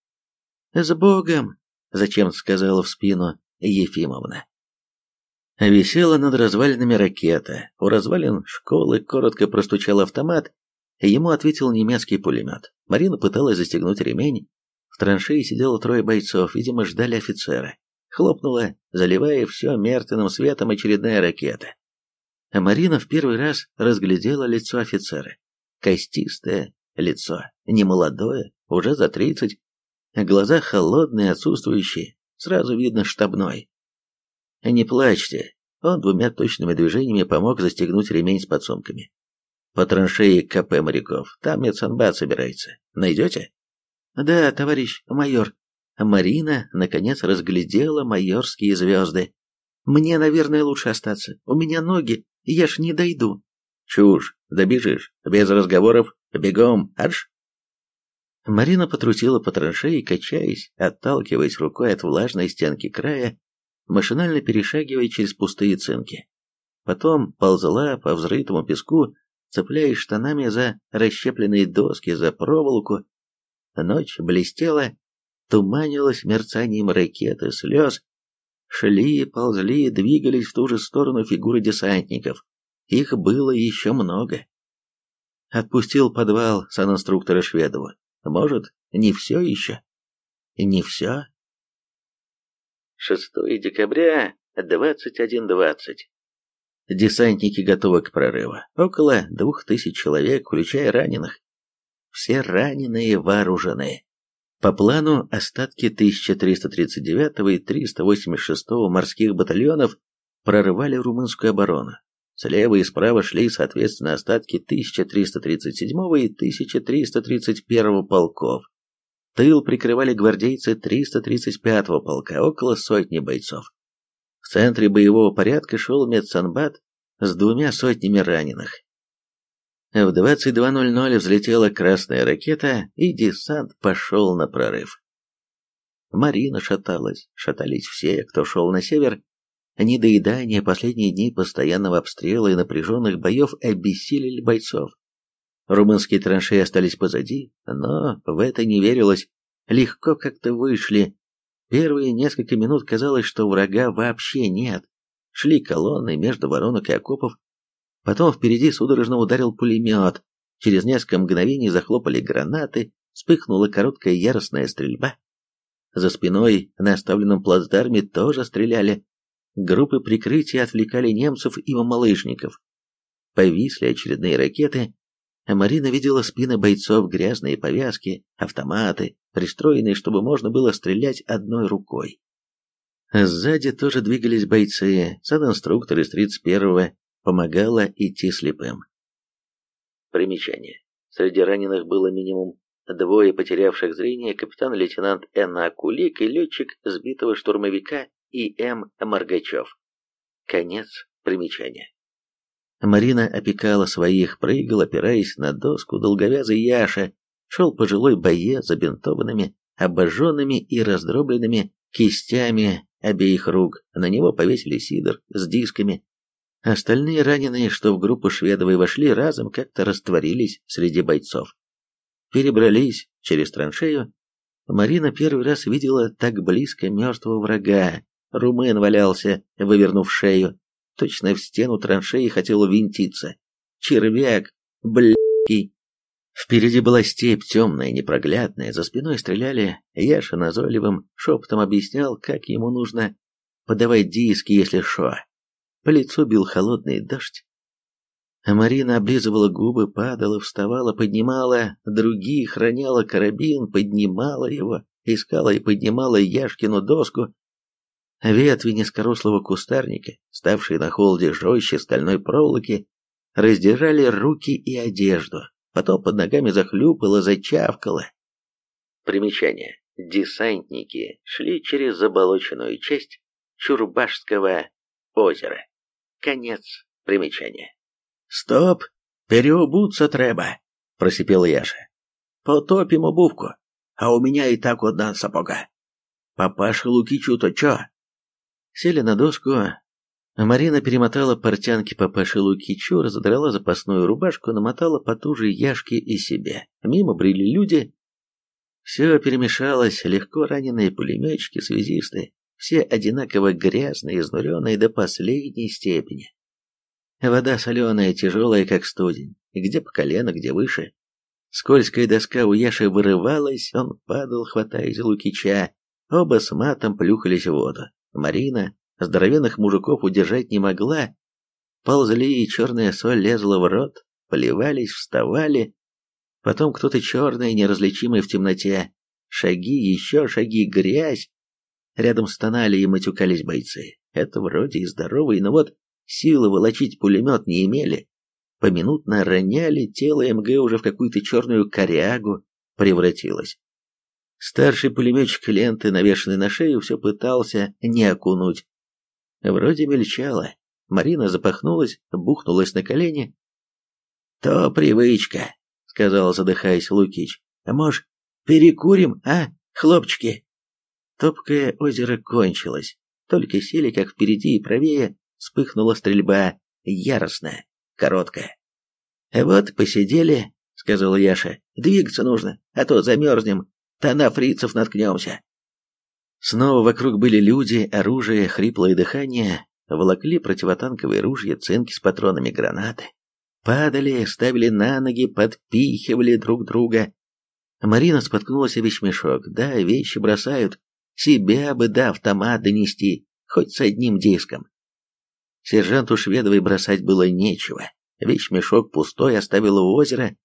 «С Богом!» — зачем сказала в спину Ефимовна. Висела над развалинами ракета. У развалин школы коротко простучал автомат, Ему ответил немецкий пулемет. Марина пыталась застегнуть ремень. В траншеи сидело трое бойцов, видимо, ждали офицера. Хлопнула, заливая все мертвенным светом очередная ракета. А Марина в первый раз разглядела лицо офицера. Костистое лицо, немолодое, уже за тридцать. Глаза холодные, отсутствующие, сразу видно штабной. «Не плачьте», он двумя точными движениями помог застегнуть ремень с подсумками по траншеи КП моряков. Там медсанбат собирается. Найдете? Да, товарищ майор. Марина, наконец, разглядела майорские звезды. Мне, наверное, лучше остаться. У меня ноги, я ж не дойду. Чушь, добежишь. Без разговоров. Бегом, арш. Марина потрусила по траншеи, качаясь, отталкиваясь рукой от влажной стенки края, машинально перешагивая через пустые цинки. Потом ползла по взрытому песку, цепляясь штанами за расщепленные доски, за проволоку. Ночь блестела, туманилась мерцанием ракеты, слез. Шли, ползли, двигались в ту же сторону фигуры десантников. Их было еще много. Отпустил подвал санинструктора Шведова. Может, не все еще? Не все? 6 декабря, 21.20. Десантники готовы к прорыву. Около двух тысяч человек, включая раненых. Все раненые вооружены. По плану остатки 1339 и 386 морских батальонов прорывали румынскую оборону. Слева и справа шли, соответственно, остатки 1337 и 1331 полков. Тыл прикрывали гвардейцы 335-го полка, около сотни бойцов. В центре боевого порядка шел медсанбат с двумя сотнями раненых. В 22.00 взлетела красная ракета, и десант пошел на прорыв. Марина шаталась, шатались все, кто шел на север. Недоедание последние дни постоянного обстрела и напряженных боев обессилили бойцов. Румынские траншеи остались позади, но в это не верилось. Легко как-то вышли. Первые несколько минут казалось, что врага вообще нет. Шли колонны между воронок и окопов, Потом впереди судорожно ударил пулемет. Через несколько мгновений захлопали гранаты, вспыхнула короткая яростная стрельба. За спиной на оставленном плацдарме тоже стреляли. Группы прикрытия отвлекали немцев и малышников. Повисли очередные ракеты. Марина видела спины бойцов, грязные повязки, автоматы, пристроенные, чтобы можно было стрелять одной рукой. Сзади тоже двигались бойцы, санинструкторы с 31-го помогала идти слепым. Примечание. Среди раненых было минимум двое потерявших зрение, капитан-лейтенант Н.А. Кулик и летчик сбитого штурмовика И.М. Маргачев. Конец примечания. Марина опекала своих, прыгал, опираясь на доску, долговязый Яша, шел пожилой боец забинтованными, обожженными и раздробленными кистями обеих рук. На него повесили сидор с дисками, Остальные раненые, что в группу Шведовой вошли, разом как-то растворились среди бойцов. Перебрались через траншею. Марина первый раз видела так близко мертвого врага. Румын валялся, вывернув шею. Точно в стену траншеи хотел увинтиться. Червяк, блядский. Впереди была степь темная, непроглядная, за спиной стреляли. Яша назойливым шепотом объяснял, как ему нужно подавать диски, если шо. По лицу бил холодный дождь. А Марина облизывала губы, падала, вставала, поднимала, других роняла карабин, поднимала его, искала и поднимала Яшкину доску. Ветви низкорослого кустарника, ставшие на холоде жестче стальной проволоки, раздирали руки и одежду, потом под ногами захлюпало, зачавкало. Примечание. Десантники шли через заболоченную часть Чурбашского озера. Конец примечания. «Стоп! Переобуться треба!» — просипел Яша. «Потопим обувку, а у меня и так одна сапога. Папаша Лукичу-то чё?» Сели на доску. Марина перемотала портянки папаши Лукичу, разодрала запасную рубашку, намотала потуже Яшке и себе. Мимо брели люди. Все перемешалось, легко раненые пулеметчики, связисты, все одинаково грязные, изнуренные до последней степени. Вода соленая, тяжелая, как студень, где по колено, где выше. Скользкая доска у Яши вырывалась, он падал, хватаясь Лукича. Оба с матом плюхались в воду. Марина здоровенных мужиков удержать не могла. Ползли, и черная соль лезла в рот, поливались, вставали. Потом кто-то черный, неразличимый в темноте. Шаги, еще шаги, грязь. Рядом стонали и матюкались бойцы. Это вроде и здоровые, но вот силы волочить пулемет не имели. Поминутно роняли, тело МГ уже в какую-то черную корягу превратилось. Старший пулеметчик ленты, навешанный на шею, все пытался не окунуть. Вроде мельчало. Марина запахнулась, бухнулась на колени. «То привычка», — сказал, задыхаясь Лукич. «Может, Перекурим, а, хлопчики?» Топкое озеро кончилось. Только сели, как впереди и правее, вспыхнула стрельба, яростная, короткая. «Вот посидели», — сказал Яша, — «двигаться нужно, а то замерзнем, то на фрицев наткнемся». Снова вокруг были люди, оружие, хриплое дыхание, волокли противотанковые ружья, цинки с патронами гранаты. Падали, ставили на ноги, подпихивали друг друга. Марина споткнулась о вещмешок. Да, вещи бросают. Себя бы до автомат донести, хоть с одним диском. Сержанту Шведовой бросать было нечего. Вещмешок пустой оставила у озера.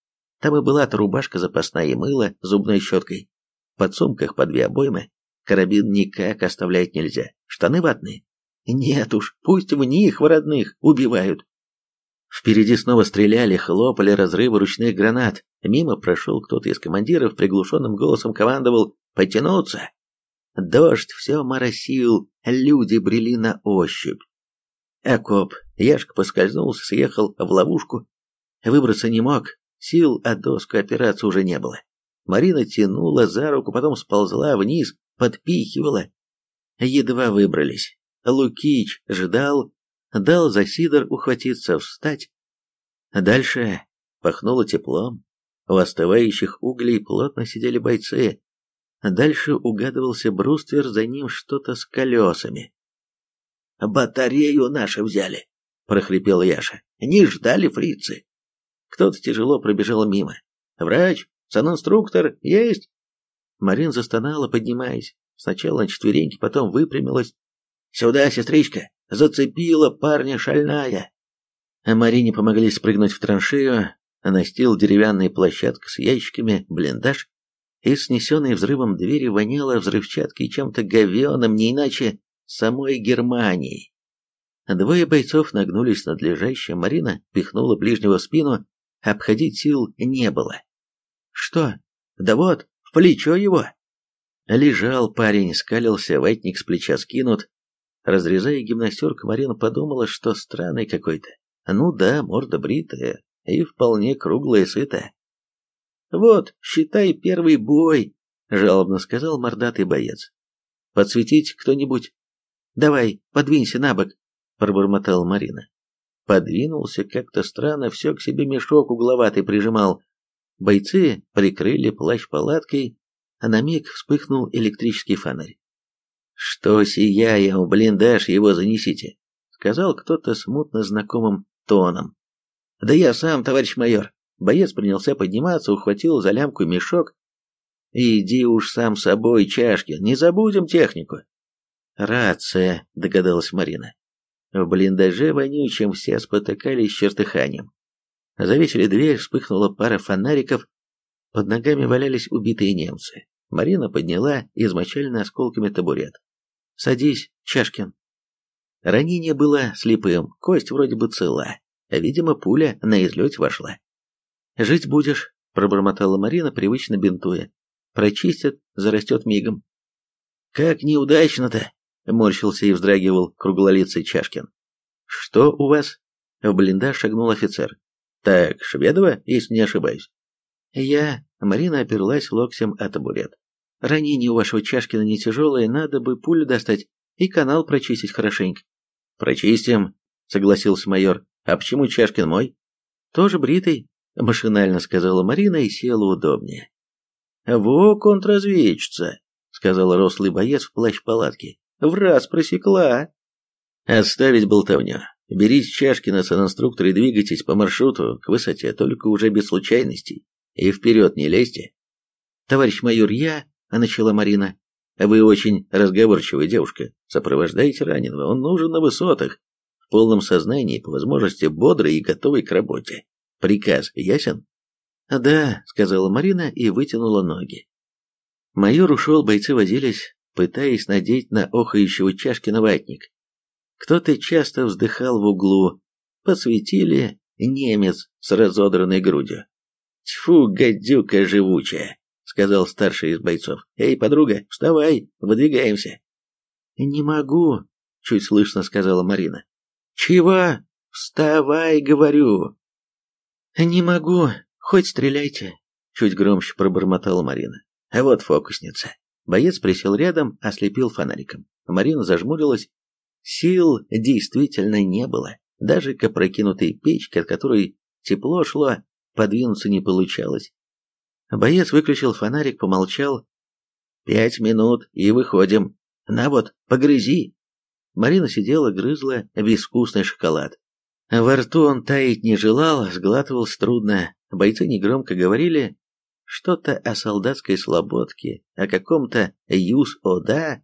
Там и была-то рубашка запасная и мыло зубной щеткой. В подсумках по две обоймы. Карабин никак оставлять нельзя. Штаны ватные. Нет уж, пусть в них, в родных, убивают. Впереди снова стреляли, хлопали разрывы ручных гранат. Мимо прошел кто-то из командиров, приглушенным голосом командовал «Потянуться!». Дождь все моросил, люди брели на ощупь. Окоп. Яшка поскользнулся, съехал в ловушку. Выбраться не мог, сил от доску опираться уже не было. Марина тянула за руку, потом сползла вниз, подпихивала. Едва выбрались. Лукич ждал, дал за Сидор ухватиться, встать. Дальше пахнуло теплом. У остывающих углей плотно сидели бойцы. Дальше угадывался бруствер, за ним что-то с колесами. «Батарею наши взяли!» — прохрипел Яша. «Не ждали фрицы!» Кто-то тяжело пробежал мимо. «Врач? Санинструктор? Есть?» Марин застонала, поднимаясь. Сначала на четвереньки, потом выпрямилась. «Сюда, сестричка! Зацепила парня шальная!» А Марине помогли спрыгнуть в траншею, настил деревянная площадка с ящиками, блиндаж. Из снесенной взрывом двери воняло взрывчаткой чем-то говеным, не иначе самой Германии. Двое бойцов нагнулись над лежащим, Марина пихнула ближнего спину, обходить сил не было. «Что? Да вот, в плечо его!» Лежал парень, скалился, ватник с плеча скинут. Разрезая гимнастерку, Марина подумала, что странный какой-то. Ну да, морда бритая и вполне круглая сытая. «Вот, считай первый бой», — жалобно сказал мордатый боец. «Подсветить кто-нибудь?» «Давай, подвинься на бок», — пробормотала Марина. Подвинулся как-то странно, все к себе мешок угловатый прижимал. Бойцы прикрыли плащ палаткой, а на миг вспыхнул электрический фонарь. «Что сияем, блиндаж его занесите», — сказал кто-то смутно знакомым тоном. «Да я сам, товарищ майор». Боец принялся подниматься, ухватил за лямку мешок. «Иди уж сам собой, Чашкин, не забудем технику». «Рация», — догадалась Марина. В блиндаже вонючем все спотыкались чертыханием. Завесили дверь, вспыхнула пара фонариков. Под ногами валялись убитые немцы. Марина подняла измочальный осколками табурет. «Садись, Чашкин». Ранение было слепым, кость вроде бы цела, а, видимо, пуля на излете вошла. «Жить будешь», — пробормотала Марина, привычно бинтуя. «Прочистят, зарастет мигом». «Как неудачно-то!» — морщился и вздрагивал круглолицый Чашкин. «Что у вас?» — в блиндаж шагнул офицер. «Так, Шведова, если не ошибаюсь». «Я...» — Марина оперлась локтем о табурет. «Ранение у вашего Чашкина не тяжелое, надо бы пулю достать и канал прочистить хорошенько». «Прочистим», — согласился майор. «А почему Чашкин мой?» «Тоже бритый», — машинально сказала Марина и села удобнее. «Во, контрразведчица», — сказал рослый боец в плащ палатки. В раз просекла. Оставить болтовню. Берите чашки на санинструктор и двигайтесь по маршруту к высоте, только уже без случайностей. И вперед не лезьте. Товарищ майор, я, начала Марина. Вы очень разговорчивая девушка. Сопровождайте раненого, он нужен на высотах. В полном сознании, по возможности бодрый и готовый к работе. Приказ ясен? Да, сказала Марина и вытянула ноги. Майор ушел, бойцы возились, пытаясь надеть на охающего Чашкина ватник. Кто-то часто вздыхал в углу. Посветили немец с разодранной грудью. «Тьфу, гадюка живучая!» — сказал старший из бойцов. «Эй, подруга, вставай, выдвигаемся!» «Не могу», — чуть слышно сказала Марина. «Чего? Вставай, говорю!» «Не могу, хоть стреляйте», — чуть громче пробормотала Марина. А вот фокусница. Боец присел рядом, ослепил фонариком. Марина зажмурилась. Сил действительно не было. Даже к опрокинутой печке, от которой тепло шло, подвинуться не получалось. Боец выключил фонарик, помолчал. «Пять минут и выходим. На вот, погрызи!» Марина сидела, грызла безвкусный шоколад. Во рту он таять не желал, сглатывался трудно. Бойцы негромко говорили что-то о солдатской слободке, о каком-то юз-ода.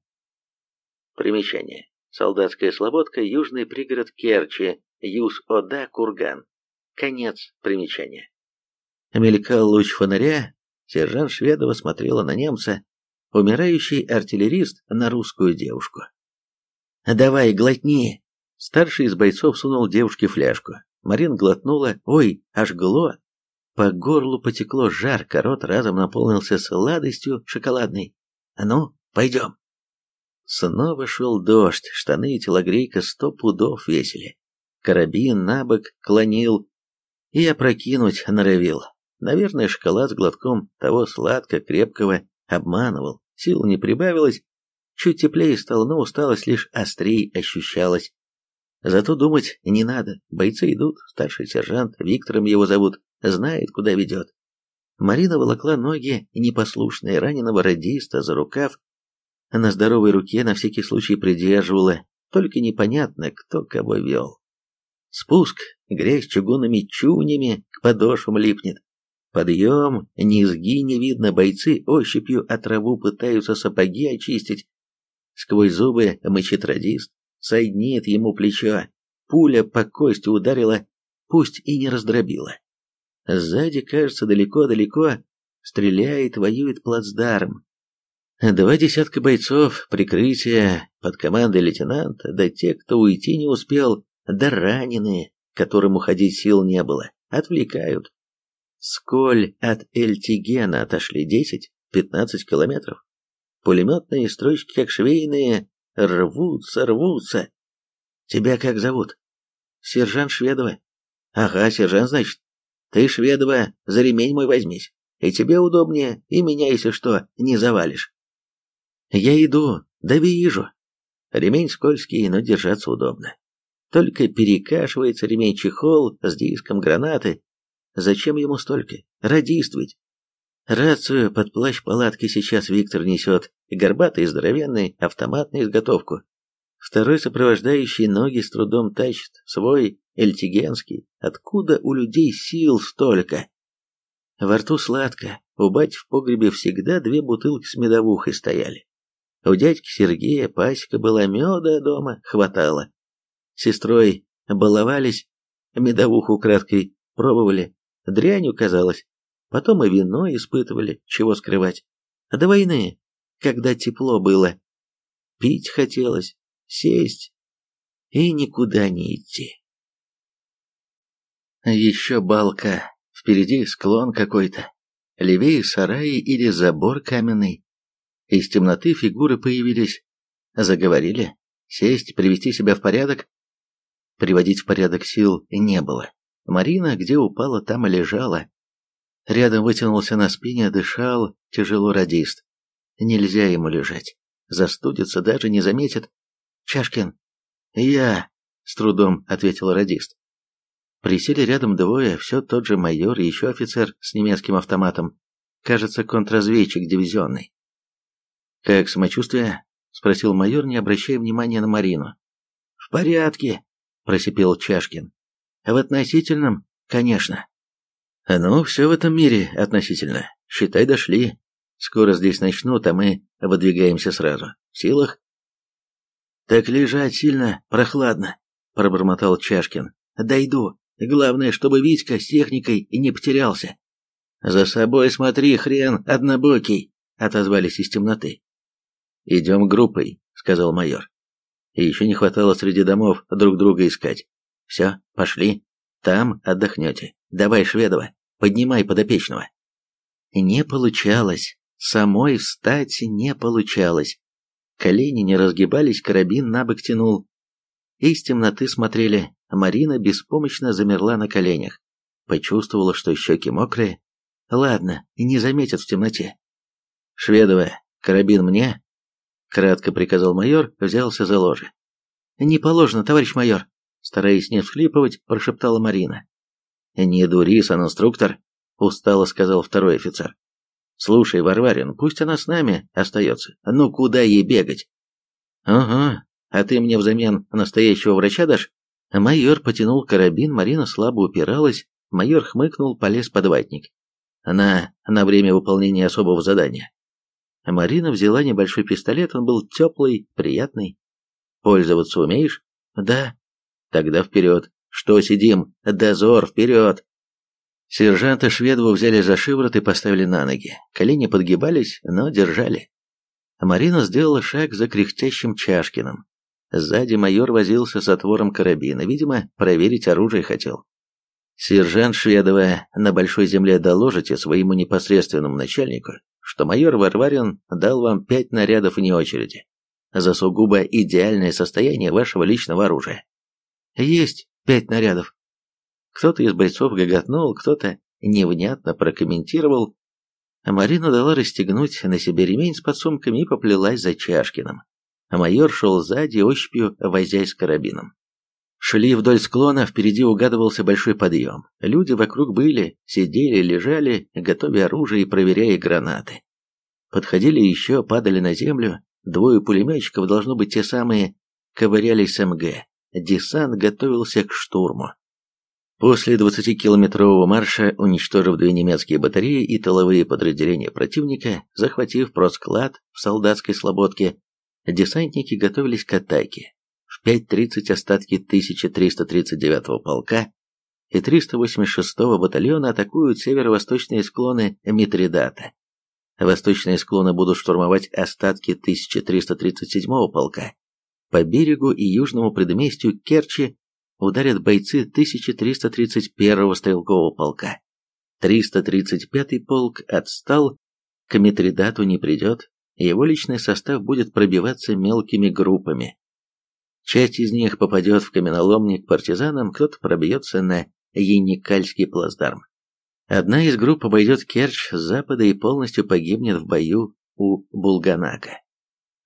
Примечание. Солдатская слободка, южный пригород Керчи, юз-ода, курган. Конец примечания. Мелькал луч фонаря, сержант Шведова смотрела на немца, умирающий артиллерист на русскую девушку. «Давай, глотни!» Старший из бойцов сунул девушке фляжку. Марин глотнула, ой, аж гло. По горлу потекло жарко, рот разом наполнился сладостью шоколадной. «А ну, пойдем!» Снова шел дождь, штаны и телогрейка сто пудов весили. Карабин на бок клонил и опрокинуть норовил. Наверное, шоколад с глотком того сладко-крепкого обманывал. Сил не прибавилось, чуть теплее стало, но усталость лишь острее ощущалась. Зато думать не надо, бойцы идут, старший сержант, Виктором его зовут, знает, куда ведет. Марина волокла ноги непослушные раненого радиста за рукав, на здоровой руке на всякий случай придерживала, только непонятно, кто кого вел. Спуск, грязь чугунными чунями к подошвам липнет. Подъем, низги не видно, бойцы ощупью от траву пытаются сапоги очистить. Сквозь зубы мычит радист, сойднит ему плечо, пуля по кости ударила, пусть и не раздробила. Сзади, кажется, далеко-далеко стреляет, воюет плацдарм. Два десятка бойцов, прикрытие под командой лейтенанта, да те, кто уйти не успел, да раненые, которым уходить сил не было, отвлекают. Сколь от Эльтигена отошли 10-15 километров. Пулеметные строчки, как швейные, рвутся, рвутся. Тебя как зовут? Сержант Шведова. Ага, сержант, значит. Ты, Шведова, за ремень мой возьмись. И тебе удобнее, и меня, если что, не завалишь. Я иду, да вижу. Ремень скользкий, но держаться удобно. Только перекашивается ремень-чехол с диском гранаты. Зачем ему столько? Радист ведь. Рацию под плащ палатки сейчас Виктор несет, и горбатый, здоровенный, автомат на изготовку. Второй сопровождающий ноги с трудом тащит, свой, эльтигенский. Откуда у людей сил столько? Во рту сладко, у бати в погребе всегда две бутылки с медовухой стояли. У дядьки Сергея пасека была меда дома, хватало сестрой баловались, медовуху краткой пробовали, дрянью казалось, потом и вино испытывали, чего скрывать. А до войны, когда тепло было, пить хотелось, сесть и никуда не идти. Еще балка, впереди склон какой-то, левее сараи или забор каменный. Из темноты фигуры появились, заговорили, сесть, привести себя в порядок, Приводить в порядок сил не было. Марина, где упала, там и лежала. Рядом вытянулся на спине, дышал, тяжело радист. Нельзя ему лежать. Застудится, даже не заметит. «Чашкин!» «Я!» — с трудом ответил радист. Присели рядом двое, все тот же майор и еще офицер с немецким автоматом. Кажется, контрразведчик дивизионный. «Как самочувствие?» — спросил майор, не обращая внимания на Марину. «В порядке», просипел Чашкин. В относительном, конечно. Ну, все в этом мире относительно. Считай, дошли. Скоро здесь начнут, а мы выдвигаемся сразу. В силах? Так лежать сильно прохладно, пробормотал Чашкин. Дойду. Главное, чтобы Витька с техникой и не потерялся. За собой смотри, хрен однобокий, отозвались из темноты. Идем группой, сказал майор. И еще не хватало среди домов друг друга искать. Все, пошли. Там отдохнете. Давай, Шведова, поднимай подопечного. Не получалось. Самой встать не получалось. Колени не разгибались, карабин на бок тянул. Из темноты смотрели. Марина беспомощно замерла на коленях. Почувствовала, что щеки мокрые. Ладно, не заметят в темноте. «Шведова, карабин мне?» Кратко приказал майор, взялся за ложе. «Не положено, товарищ майор», стараясь не всхлипывать, прошептала Марина. «Не дури, инструктор, устало сказал второй офицер. «Слушай, Варварин, пусть она с нами остается. Ну куда ей бегать?» «Ага, а ты мне взамен настоящего врача дашь?» Майор потянул карабин, Марина слабо упиралась, майор хмыкнул, полез под ватник. «На, на время выполнения особого задания». Марина взяла небольшой пистолет, он был теплый, приятный. «Пользоваться умеешь?» «Да». «Тогда вперед. Что сидим? Дозор, вперед!» Сержанта Шведова взяли за шиворот и поставили на ноги. Колени подгибались, но держали. Марина сделала шаг за кряхтящим Чашкиным. Сзади майор возился с отвором карабина, видимо, проверить оружие хотел. «Сержант Шведова, на Большой Земле доложите своему непосредственному начальнику, что майор Варварин дал вам пять нарядов вне очереди за сугубо идеальное состояние вашего личного оружия». «Есть пять нарядов». Кто-то из бойцов гоготнул, кто-то невнятно прокомментировал. Марина дала расстегнуть на себе ремень с подсумками и поплелась за Чашкиным а майор шел сзади, ощупью возясь с карабином. Шли вдоль склона, впереди угадывался большой подъем. Люди вокруг были, сидели, лежали, готовя оружие и проверяя гранаты. Подходили еще, падали на землю. Двое пулеметчиков, должно быть те самые, ковырялись с МГ. Десант готовился к штурму. После 20-километрового марша, уничтожив две немецкие батареи и тыловые подразделения противника, захватив просклад в солдатской слободке, десантники готовились к атаке. В 5.30 остатки 1339-го полка и 386-го батальона атакуют северо-восточные склоны Митридата. Восточные склоны будут штурмовать остатки 1337-го полка. По берегу и южному предместью Керчи ударят бойцы 1331-го стрелкового полка. 335-й полк отстал, к Митридату не придет, его личный состав будет пробиваться мелкими группами. Часть из них попадет в каменоломник партизанам, кто-то пробьется на Яникальский плацдарм. Одна из групп обойдет Керчь с запада и полностью погибнет в бою у Булганака.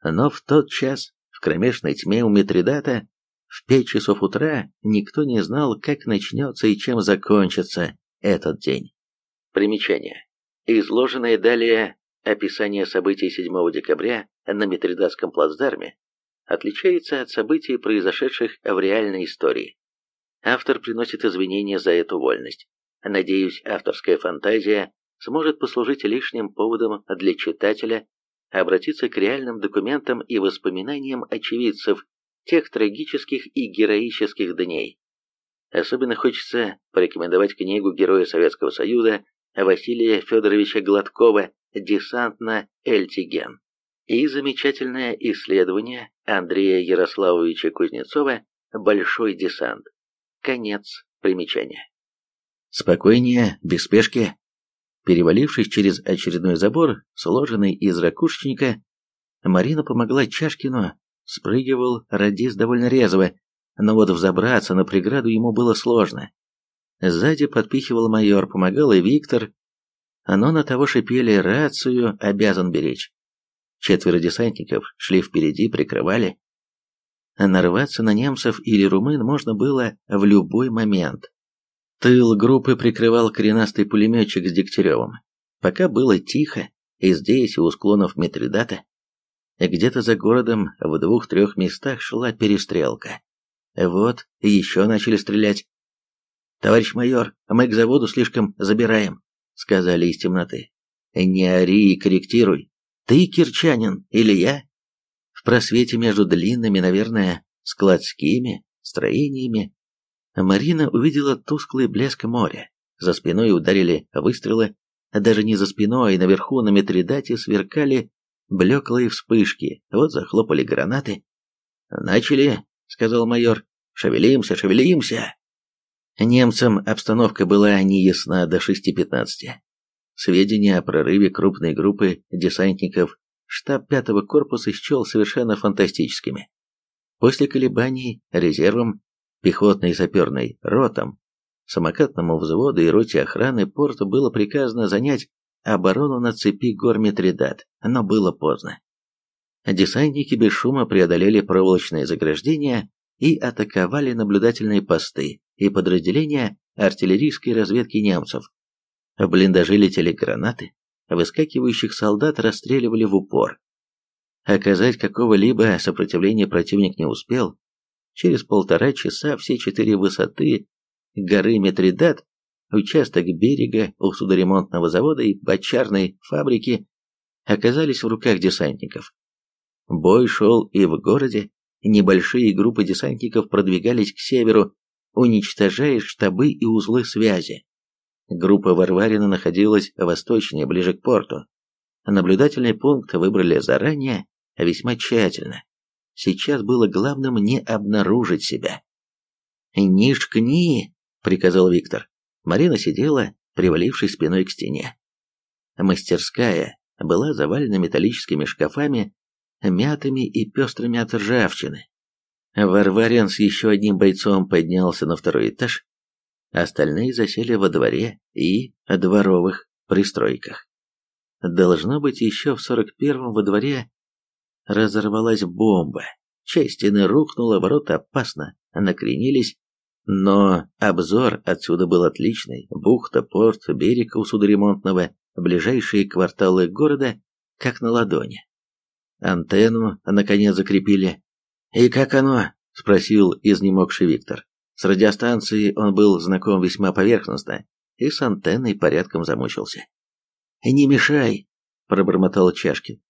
Но в тот час, кромешной тьме у Митридата, в пять часов утра, никто не знал, как начнется и чем закончится этот день. Примечание. Изложенное далее Описание событий 7 декабря на Митридатском плацдарме отличается от событий, произошедших в реальной истории. Автор приносит извинения за эту вольность. Надеюсь, авторская фантазия сможет послужить лишним поводом для читателя обратиться к реальным документам и воспоминаниям очевидцев тех трагических и героических дней. Особенно хочется порекомендовать книгу Героя Советского Союза Василия Федоровича Гладкова «Десант на Эльтиген» и замечательное исследование Андрея Ярославовича Кузнецова «Большой десант». Конец примечания. Спокойнее, без спешки. Перевалившись через очередной забор, сложенный из ракушечника, Марина помогла Чашкину, спрыгивал радист довольно резво, но вот взобраться на преграду ему было сложно. Сзади подпихивал майор, помогал и Виктор. Но на того шипели, рацию обязан беречь. Четверо десантников шли впереди, прикрывали. Нарваться на немцев или румын можно было в любой момент. Тыл группы прикрывал коренастый пулеметчик с Дегтяревым. Пока было тихо, и здесь, у склонов Митридата, где-то за городом в двух-трех местах шла перестрелка. Вот, еще начали стрелять. «Товарищ майор, мы к заводу слишком забираем», — сказали из темноты. «Не ори и корректируй. Ты кирчанин или я?» В просвете между длинными, наверное, складскими строениями Марина увидела тусклый блеск моря. За спиной ударили выстрелы, даже не за спиной, а наверху на метридате сверкали блеклые вспышки, вот захлопали гранаты. «Начали», — сказал майор, — «шевелимся, шевелимся». Немцам обстановка была неясна до 6.15. Сведения о прорыве крупной группы десантников штаб 5-го корпуса счел совершенно фантастическими. После колебаний резервом, пехотной саперной ротам, самокатному взводу и роте охраны порта было приказано занять оборону на цепи гор Митридат, но было поздно. Десантники без шума преодолели проволочные заграждения и атаковали наблюдательные посты и подразделения артиллерийской разведки немцев. В блиндажи летели гранаты, выскакивающих солдат расстреливали в упор. Оказать какого-либо сопротивления противник не успел. Через полтора часа все четыре высоты горы Метридат, участок берега у судоремонтного завода и бочарной фабрики оказались в руках десантников. Бой шел и в городе, небольшие группы десантников продвигались к северу, уничтожая штабы и узлы связи. Группа Варварина находилась восточнее, ближе к порту. Наблюдательный пункт выбрали заранее, весьма тщательно. Сейчас было главным не обнаружить себя. «Не шкни!» — приказал Виктор. Марина сидела, привалившись спиной к стене. Мастерская была завалена металлическими шкафами, мятыми и пестрыми от ржавчины. Варварин с еще одним бойцом поднялся на второй этаж, остальные засели во дворе и дворовых пристройках. Должно быть, еще в сорок первом во дворе разорвалась бомба. Часть стены рухнула, ворота опасно накренились, но обзор отсюда был отличный. Бухта, порт, берег у судоремонтного, ближайшие кварталы города, как на ладони. Антенну, наконец, закрепили. «И как оно?» — спросил изнемогший Виктор. С радиостанцией он был знаком весьма поверхностно и с антенной порядком замучился. «Не мешай!» — пробормотал Чашкин.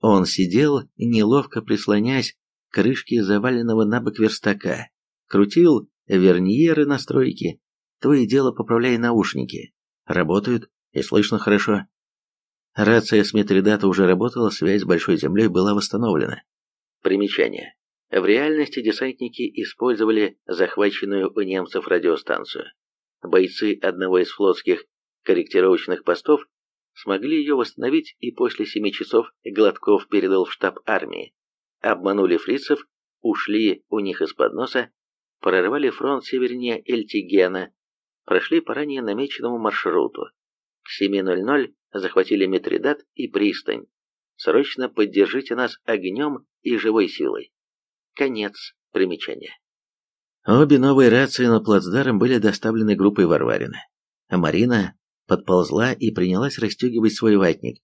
Он сидел, неловко прислонясь к крышке заваленного на бок верстака, крутил верниеры настройки, то и дело поправляя наушники. Работают и слышно хорошо. Рация с Митридата уже работала, связь с Большой Землей была восстановлена. Примечание. В реальности десантники использовали захваченную у немцев радиостанцию. Бойцы одного из флотских корректировочных постов смогли ее восстановить и после семи часов Гладков передал в штаб армии. Обманули фрицев, ушли у них из-под носа, прорвали фронт севернее Эльтигена, прошли по ранее намеченному маршруту. К 7.00 захватили Митридат и пристань. Срочно поддержите нас огнем и живой силой. Конец примечания. Обе новые рации на плацдарм были доставлены группой Варварина. Марина подползла и принялась расстегивать свой ватник.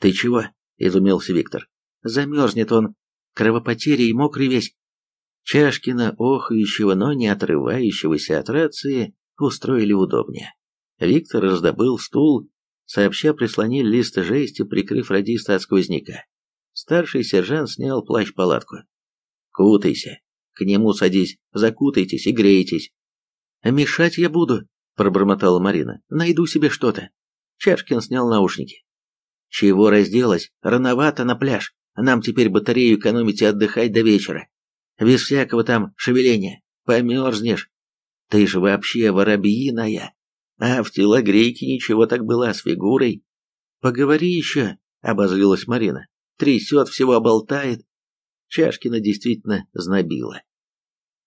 «Ты чего?» — изумился Виктор. «Замерзнет он. Кровопотери и мокрый весь». Чашкина, охающего, но не отрывающегося от рации, устроили удобнее. Виктор раздобыл стул, сообща прислонил лист жести, прикрыв радиста от сквозняка. Старший сержант снял плащ-палатку. «Кутайся, к нему садись, закутайтесь и грейтесь». «Мешать я буду», — пробормотала Марина. «Найду себе что-то». Чашкин снял наушники. «Чего разделась? Рановато на пляж. Нам теперь батарею экономить и отдыхать до вечера. Без всякого там шевеления. Померзнешь. Ты же вообще воробьиная. А в телогрейке ничего так была с фигурой. Поговори еще, обозлилась Марина. Трясет, всего болтает. Чашкина действительно знобила.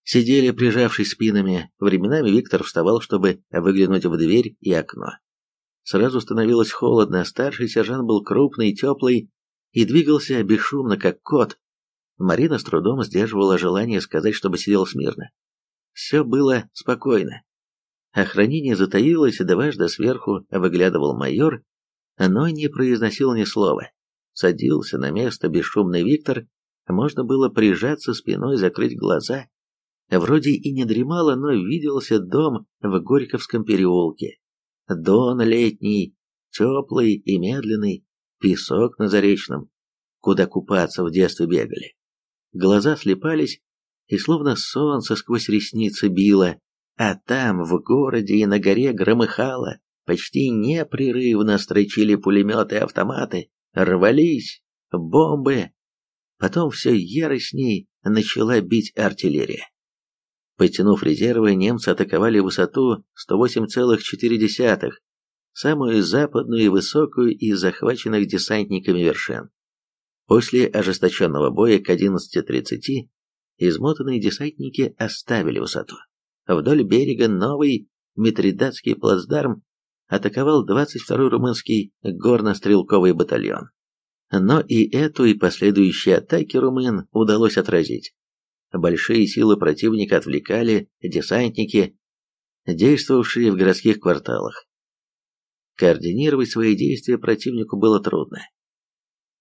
Сидели, прижавшись спинами. Временами Виктор вставал, чтобы выглянуть в дверь и окно. Сразу становилось холодно, старший сержант был крупный, теплый и двигался бесшумно, как кот. Марина с трудом сдерживала желание сказать, чтобы сидел смирно. Все было спокойно. Охранение затаилось, дважды сверху выглядывал майор, но не произносил ни слова. Садился на место бесшумный Виктор, можно было прижаться спиной, закрыть глаза. Вроде и не дремало, но виделся дом в Горьковском переулке. Дон летний, теплый и медленный, песок на Заречном, куда купаться в детстве бегали. Глаза слепались, и словно солнце сквозь ресницы било, а там, в городе и на горе громыхало, почти непрерывно строчили пулеметы и автоматы, рвались бомбы. Потом все яростней начала бить артиллерия. Потянув резервы, немцы атаковали высоту 108,4, самую западную и высокую из захваченных десантниками вершин. После ожесточенного боя к 11.30 измотанные десантники оставили высоту. Вдоль берега новый Митридатский плацдарм атаковал 22-й румынский горно-стрелковый батальон. Но и эту и последующие атаки румын удалось отразить. Большие силы противника отвлекали десантники, действовавшие в городских кварталах. Координировать свои действия противнику было трудно.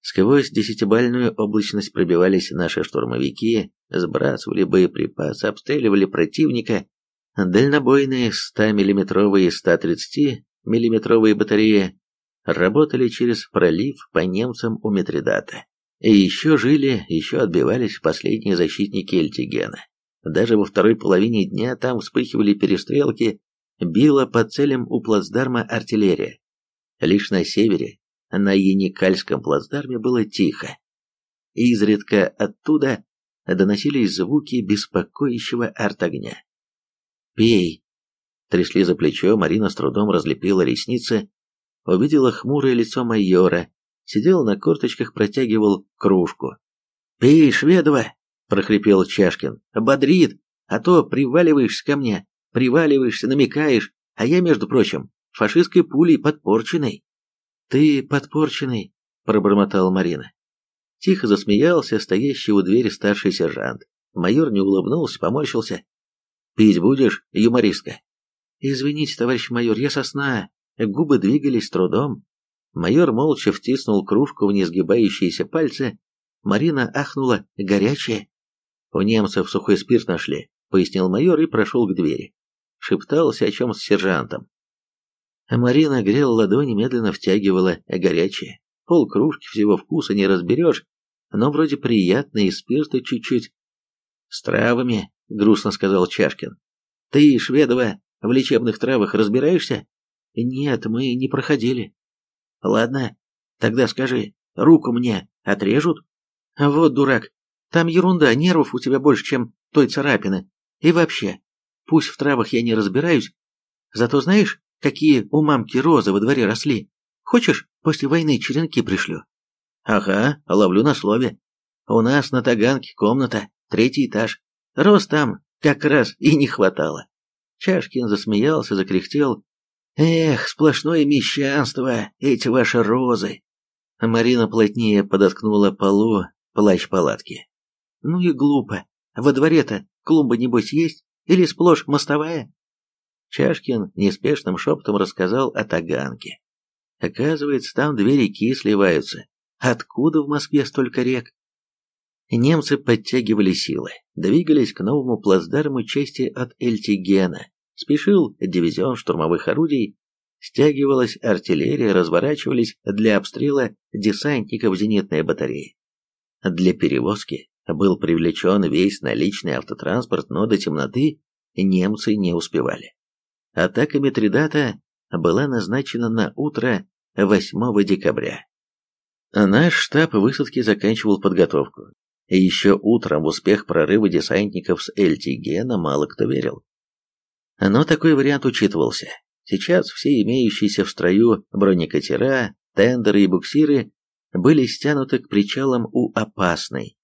Сквозь десятибальную облачность пробивались наши штурмовики, сбрасывали боеприпасы, обстреливали противника. Дальнобойные 100-миллиметровые и 130-миллиметровые батареи работали через пролив по немцам у Митридата. И еще жили, еще отбивались последние защитники Эльтигена. Даже во второй половине дня там вспыхивали перестрелки, била по целям у плацдарма артиллерия. Лишь на севере, на Яникальском плацдарме было тихо. Изредка оттуда доносились звуки беспокоящего артогня. «Пей!» Трясли за плечо, Марина с трудом разлепила ресницы, увидела хмурое лицо майора, сидел на корточках, протягивал кружку. «Пей, Шведова!» — прохрипел Чашкин. «Бодрит, а то приваливаешься ко мне, приваливаешься, намекаешь, а я, между прочим, фашистской пулей подпорченной». «Ты подпорченный», — пробормотала Марина. Тихо засмеялся стоящий у двери старший сержант. Майор не улыбнулся, поморщился. «Пить будешь, юмористка?» «Извините, товарищ майор, я сосна». Губы двигались с трудом. Майор молча втиснул кружку в несгибающиеся пальцы. Марина ахнула. «Горячее?» «У немцев сухой спирт нашли», — пояснил майор и прошел к двери. Шептался о чем с сержантом. Марина грела ладони, медленно втягивала горячее. Пол кружки всего вкуса не разберешь, но вроде приятно и спирта чуть-чуть. «С травами», — грустно сказал Чашкин. «Ты, Шведова, в лечебных травах разбираешься?» «Нет, мы не проходили». «Ладно, тогда скажи, руку мне отрежут?» «Вот дурак, там ерунда, нервов у тебя больше, чем той царапины. И вообще, пусть в травах я не разбираюсь, зато знаешь, какие у мамки розы во дворе росли? Хочешь, после войны черенки пришлю?» «Ага, ловлю на слове. У нас на Таганке комната, третий этаж. Роз там как раз и не хватало». Чашкин засмеялся, закряхтел. «Эх, сплошное мещанство, эти ваши розы!» Марина плотнее подоткнула полу плащ палатки. «Ну и глупо. Во дворе-то клумба, небось, есть? Или сплошь мостовая?» Чашкин неспешным шепотом рассказал о Таганке. Оказывается, там две реки сливаются. Откуда в Москве столько рек? Немцы подтягивали силы, двигались к новому плацдарму части от Эльтигена. Спешил дивизион штурмовых орудий, стягивалась артиллерия, разворачивались для обстрела десантников зенитные батареи. Для перевозки был привлечен весь наличный автотранспорт, но до темноты немцы не успевали. Атака Митридата была назначена на утро 8 декабря. Наш штаб высадки заканчивал подготовку. Еще утром в успех прорыва десантников с Эльтигена мало кто верил. Но такой вариант учитывался. Сейчас все имеющиеся в строю бронекатера, тендеры и буксиры были стянуты к причалам у опасной.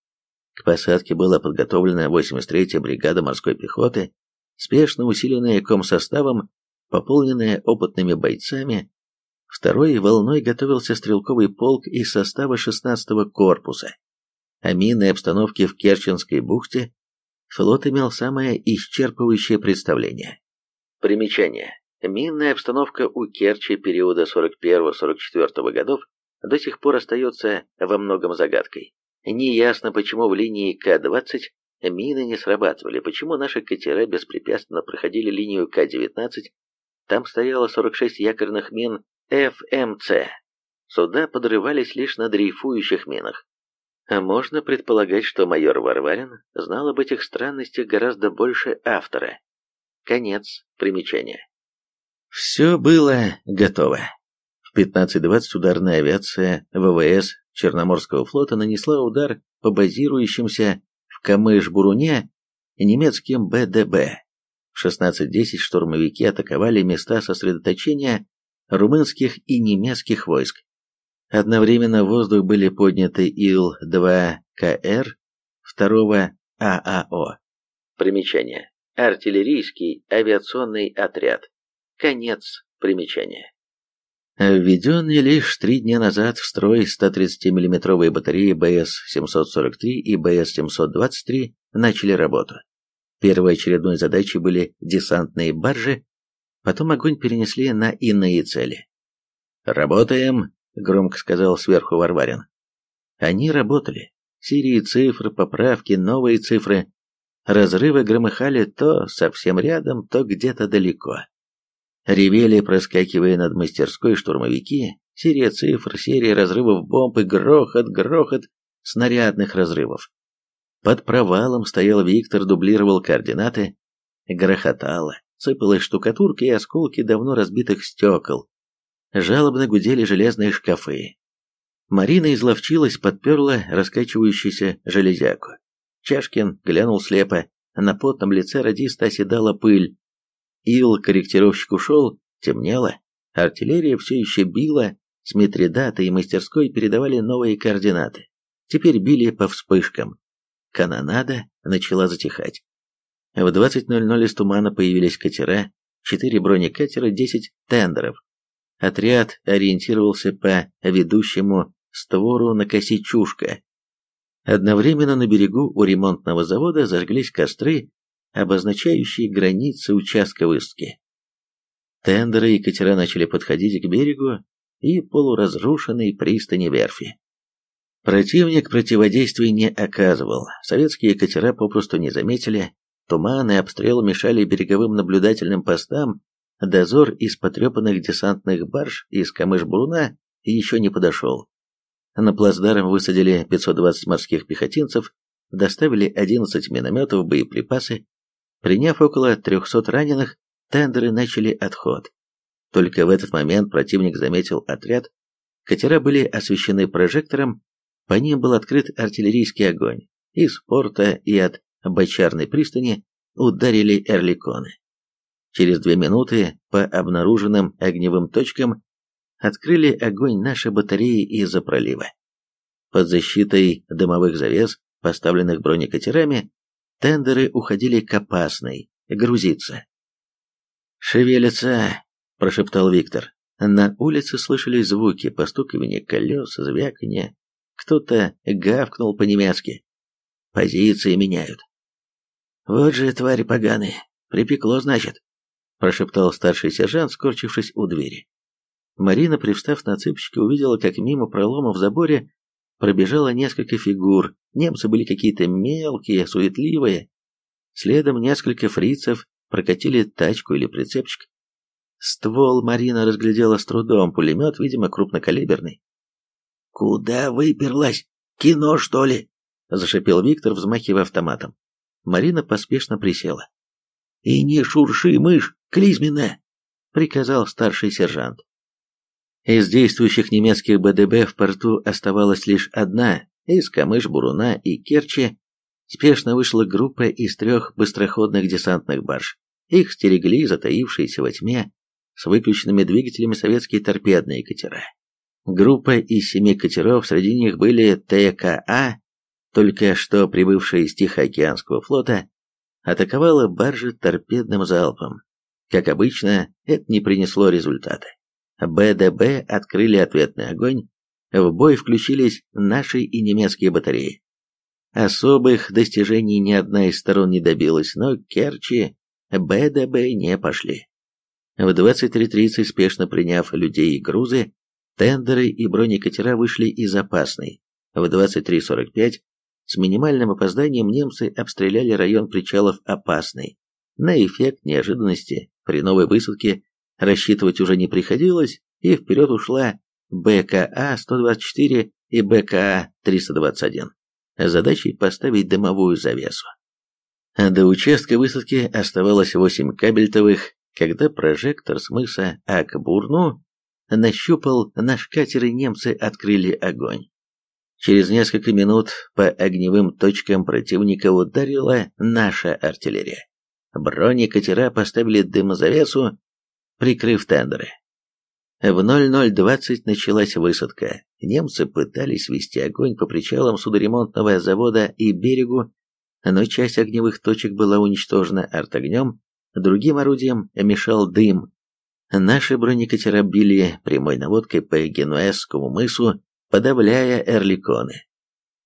К посадке была подготовлена 83-я бригада морской пехоты, спешно усиленная комсоставом, пополненная опытными бойцами. Второй волной готовился стрелковый полк из состава 16-го корпуса. О минной обстановке в Керченской бухте флот имел самое исчерпывающее представление. Примечание. Минная обстановка у Керчи периода 41-44 годов до сих пор остается во многом загадкой. Неясно, почему в линии К-20 мины не срабатывали, почему наши катера беспрепятственно проходили линию К-19, там стояло 46 якорных мин ФМЦ. Суда подрывались лишь на дрейфующих минах. А можно предполагать, что майор Варварин знал об этих странностях гораздо больше автора. Конец примечания. Все было готово. В 15.20 ударная авиация ВВС Черноморского флота нанесла удар по базирующимся в Камыш-Буруне немецким БДБ. В 16.10 штурмовики атаковали места сосредоточения румынских и немецких войск. Одновременно в воздух были подняты Ил-2КР 2 ААО. Примечание. Артиллерийский авиационный отряд. Конец примечания. Введенные лишь три дня назад в строй 130 миллиметровые батареи БС-743 и БС-723 начали работу. Первой очередной задачей были десантные баржи, потом огонь перенесли на иные цели. «Работаем», — громко сказал сверху Варварин. Они работали. Серии цифр, поправки, новые цифры. Разрывы громыхали то совсем рядом, то где-то далеко. Ревели, проскакивая над мастерской штурмовики, серия цифр, серия разрывов бомб и грохот, грохот снарядных разрывов. Под провалом стоял Виктор, дублировал координаты, грохотало, сыпалась штукатурка и осколки давно разбитых стекол. Жалобно гудели железные шкафы. Марина изловчилась, подперла раскачивающуюся железяку. Чашкин глянул слепо, на потном лице радиста оседала пыль. Ил-корректировщик ушел, темнело, артиллерия все еще била, с Митридата и мастерской передавали новые координаты. Теперь били по вспышкам. Канонада начала затихать. В 20.00 из тумана появились катера, 4 бронекатера, 10 тендеров. Отряд ориентировался по ведущему створу на косе Чушка. Одновременно на берегу у ремонтного завода зажглись костры, обозначающие границы участка высадки. Тендеры и катера начали подходить к берегу и полуразрушенной пристани верфи. Противник противодействия не оказывал, советские катера попросту не заметили, туман и обстрел мешали береговым наблюдательным постам, дозор из потрепанных десантных барж из Камыш-Буруна еще не подошел. На плацдарм высадили 520 морских пехотинцев, доставили 11 минометов, боеприпасы. Приняв около 300 раненых, тендеры начали отход. Только в этот момент противник заметил отряд. Катера были освещены прожектором, по ним был открыт артиллерийский огонь. Из порта и от Бочарной пристани ударили эрликоны. Через две минуты по обнаруженным огневым точкам открыли огонь наши батареи из-за пролива. Под защитой дымовых завес, поставленных бронекатерами, тендеры уходили к опасной, грузиться. «Шевелятся!» – прошептал Виктор. На улице слышались звуки, постукивание колес, звяканье. Кто-то гавкнул по-немецки. Позиции меняют. «Вот же твари поганые! Припекло, значит!» – прошептал старший сержант, скорчившись у двери. Марина, привстав на цыпочки, увидела, как мимо пролома в заборе пробежало несколько фигур. Немцы были какие-то мелкие, суетливые. Следом несколько фрицев прокатили тачку или прицепчик. Ствол Марина разглядела с трудом, пулемет, видимо, крупнокалиберный. «Куда выперлась? Кино, что ли?» – зашипел Виктор, взмахивая автоматом. Марина поспешно присела. «И не шурши, мышь, клизменная!» – приказал старший сержант. Из действующих немецких БДБ в порту оставалась лишь одна, из Камыш-Буруна и Керчи спешно вышла группа из трех быстроходных десантных барж. Их стерегли затаившиеся во тьме с выключенными двигателями советские торпедные катера. Группа из семи катеров, среди них были ТКА, только что прибывшая из Тихоокеанского флота, атаковала баржи торпедным залпом. Как обычно, это не принесло результата. БДБ открыли ответный огонь, в бой включились наши и немецкие батареи. Особых достижений ни одна из сторон не добилась, но Керчи БДБ не пошли. В 23.30, спешно приняв людей и грузы, тендеры и бронекатера вышли из опасной. В 23.45 с минимальным опозданием немцы обстреляли район причалов опасный. На эффект неожиданности при новой высадке рассчитывать уже не приходилось, и вперед ушла БКА-124 и БКА-321. Задачей поставить дымовую завесу. До участка высадки оставалось 8 кабельтовых, когда прожектор с мыса Акбурну нащупал наш катер, и немцы открыли огонь. Через несколько минут по огневым точкам противника ударила наша артиллерия. Бронекатера поставили дымозавесу, прикрыв тендеры. В 00.20 началась высадка. Немцы пытались вести огонь по причалам судоремонтного завода и берегу, но часть огневых точек была уничтожена артогнем, другим орудием мешал дым. Наши бронекатера били прямой наводкой по Генуэзскому мысу, подавляя эрликоны.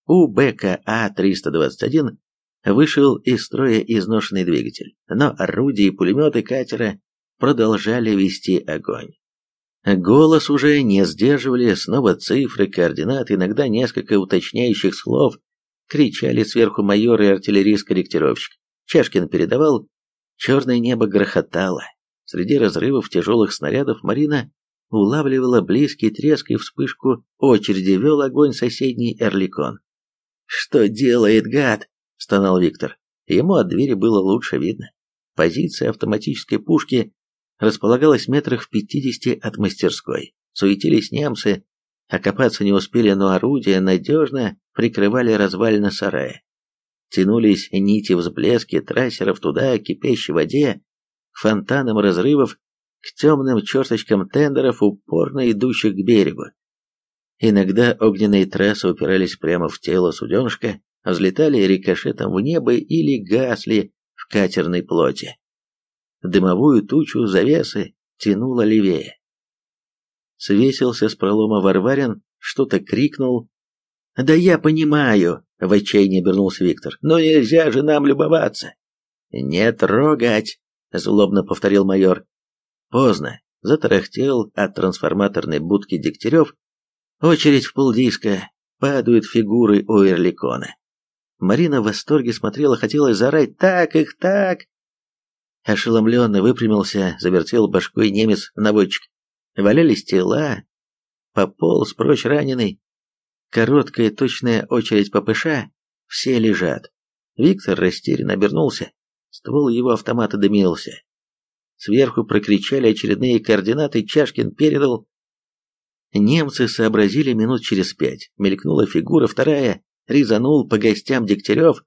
У БКА-321 вышел из строя изношенный двигатель, но орудия и пулеметы катера продолжали вести огонь. Голос уже не сдерживали, снова цифры, координаты, иногда несколько уточняющих слов, кричали сверху майор и артиллерист-корректировщик. Чашкин передавал, черное небо грохотало. Среди разрывов тяжелых снарядов Марина улавливала близкий треск и вспышку очереди, вел огонь соседний Эрликон. «Что делает гад?» — стонал Виктор. Ему от двери было лучше видно. Позиция автоматической пушки располагалась метрах в пятидесяти от мастерской. Суетились немцы, окопаться не успели, но орудия надежно прикрывали развалины сарая. Тянулись нити взблески трассеров туда, к кипящей воде, к фонтанам разрывов, к темным черточкам тендеров, упорно идущих к берегу. Иногда огненные трассы упирались прямо в тело суденышка, взлетали рикошетом в небо или гасли в катерной плоти. Дымовую тучу завесы тянуло левее. Свесился с пролома Варварин, что-то крикнул. «Да я понимаю!» — в отчаянии обернулся Виктор. «Но нельзя же нам любоваться!» «Не трогать!» — злобно повторил майор. Поздно. Затарахтел от трансформаторной будки Дегтярев. Очередь в полдиска. Падают фигуры у Эрликона. Марина в восторге смотрела, хотела зарать «Так их, так!» Ошеломленно выпрямился, завертел башкой немец-наводчик. Валялись тела, пополз прочь раненый. Короткая точная очередь по ПШ, все лежат. Виктор растерянно обернулся, ствол его автомата дымился. Сверху прокричали очередные координаты, Чашкин передал. Немцы сообразили минут через пять. Мелькнула фигура, вторая, резанул по гостям Дегтярев.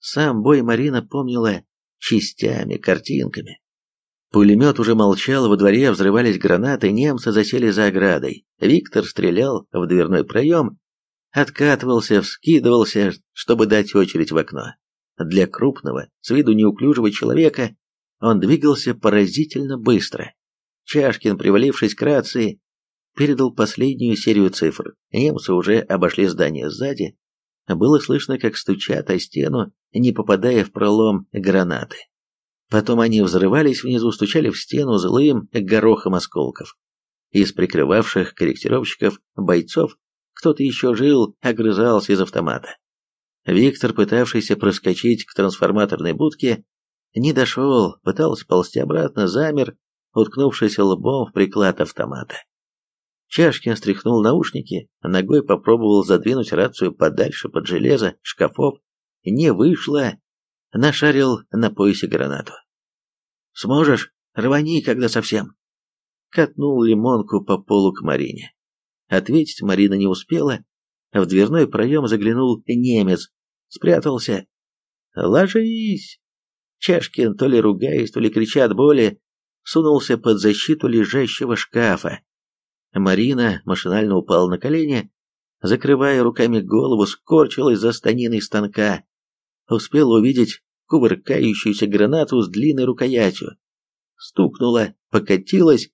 Сам бой Марина помнила частями, картинками. Пулемет уже молчал, во дворе взрывались гранаты, немцы засели за оградой. Виктор стрелял в дверной проем, откатывался, вскидывался, чтобы дать очередь в окно. Для крупного, с виду неуклюжего человека, он двигался поразительно быстро. Чашкин, привалившись к рации, передал последнюю серию цифр. Немцы уже обошли здание сзади. Было слышно, как стучат о стену, не попадая в пролом гранаты. Потом они взрывались внизу, стучали в стену злым горохом осколков. Из прикрывавших корректировщиков бойцов кто-то еще жил, огрызался из автомата. Виктор, пытавшийся проскочить к трансформаторной будке, не дошел, пытался ползти обратно, замер, уткнувшись лбом в приклад автомата. Чашкин стряхнул наушники, ногой попробовал задвинуть рацию подальше под железо шкафов. Не вышло. Нашарил на поясе гранату. «Сможешь? Рвани, когда совсем!» Катнул лимонку по полу к Марине. Ответить Марина не успела. В дверной проем заглянул немец. Спрятался. «Ложись!» Чашкин, то ли ругаясь, то ли крича от боли, сунулся под защиту лежащего шкафа. Марина машинально упала на колени, закрывая руками голову, скорчилась за станиной станка. Успела увидеть кувыркающуюся гранату с длинной рукоятью. Стукнула, покатилась,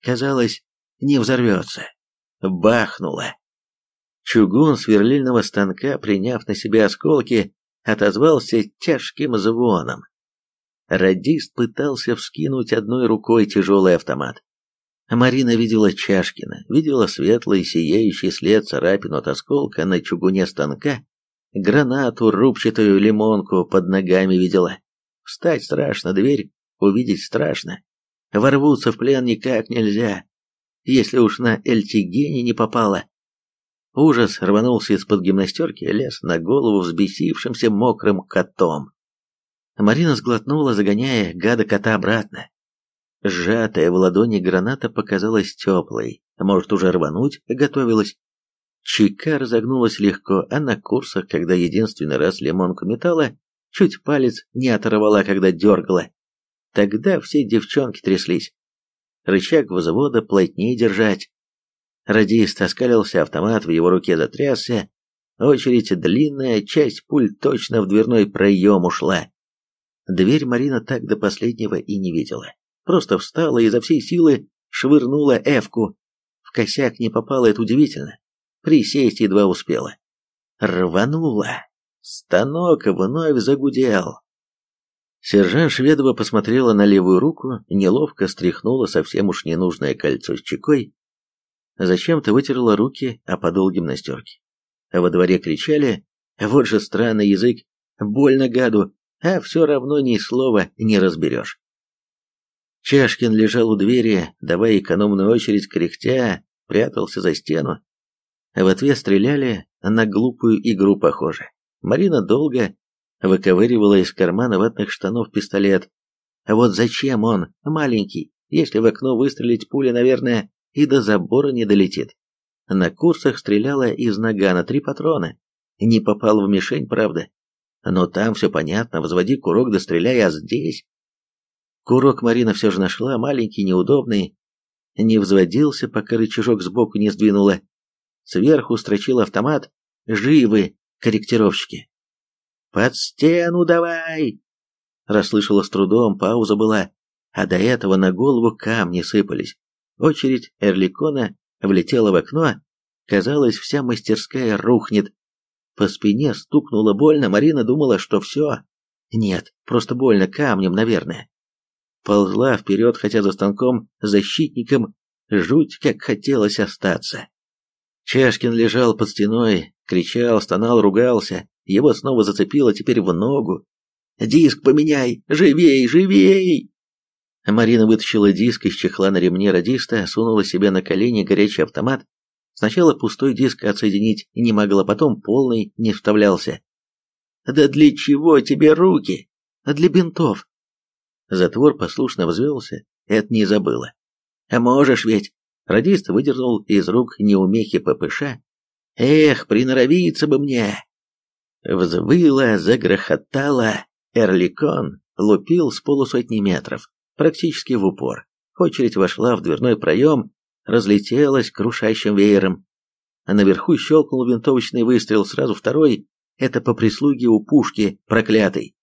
казалось, не взорвется. Бахнула. Чугун сверлильного станка, приняв на себя осколки, отозвался тяжким звоном. Радист пытался вскинуть одной рукой тяжелый автомат. Марина видела Чашкина, видела светлый сияющий след царапин от осколка на чугуне станка, гранату, рубчатую лимонку под ногами видела. Встать страшно, дверь увидеть страшно. Ворвуться в плен никак нельзя, если уж на Эльтигене не попало. Ужас рванулся из-под гимнастерки, лез на голову взбесившимся мокрым котом. Марина сглотнула, загоняя гада-кота обратно. Сжатая в ладони граната показалась теплой, может уже рвануть готовилась. Чека разогнулась легко, а на курсах, когда единственный раз лимонку металла, чуть палец не оторвала, когда дергала. Тогда все девчонки тряслись. Рычаг взвода плотнее держать. Радист оскалился, автомат в его руке затрясся. Очередь длинная, часть пуль точно в дверной проем ушла. Дверь Марина так до последнего и не видела. Просто встала и изо всей силы швырнула Эвку. В косяк не попала, это удивительно. Присесть едва успела. Рванула. Станок вновь загудел. Сержант Шведова посмотрела на левую руку, неловко стряхнула совсем уж ненужное кольцо с чекой, зачем-то вытерла руки о подол гимнастерки. Во дворе кричали «Вот же странный язык! Больно гаду! А все равно ни слова не разберешь!» Чашкин лежал у двери, давая экономную очередь кряхтя, прятался за стену. В ответ стреляли на глупую игру, похоже. Марина долго выковыривала из кармана ватных штанов пистолет. А вот зачем он, маленький, если в окно выстрелить пуля, наверное, и до забора не долетит. На курсах стреляла из нагана три патрона. Не попал в мишень, правда. Но там все понятно, взводи курок да стреляй, а здесь... Курок Марина все же нашла, маленький, неудобный. Не взводился, пока рычажок сбоку не сдвинула. Сверху строчил автомат. Живы корректировщики. «Под стену давай!» Расслышала с трудом, пауза была, а до этого на голову камни сыпались. Очередь Эрликона влетела в окно, казалось, вся мастерская рухнет. По спине стукнуло больно, Марина думала, что все. Нет, просто больно камнем, наверное. Ползла вперед, хотя за станком защитником жуть как хотелось остаться. Чашкин лежал под стеной, кричал, стонал, ругался. Его снова зацепило теперь в ногу. «Диск поменяй! Живей, живей!» Марина вытащила диск из чехла на ремне радиста, сунула себе на колени горячий автомат. Сначала пустой диск отсоединить не могла, потом полный не вставлялся. «Да для чего тебе руки? Для бинтов!» Затвор послушно взвелся, это не забыла. «А можешь ведь!» Радист выдернул из рук неумехи ППШ. «Эх, приноровиться бы мне!» Взвыла, загрохотала. Эрликон лупил с полусотни метров, практически в упор. Очередь вошла в дверной проем, разлетелась крушащим веером. А наверху щелкнул винтовочный выстрел, сразу второй. Это по прислуге у пушки, проклятый.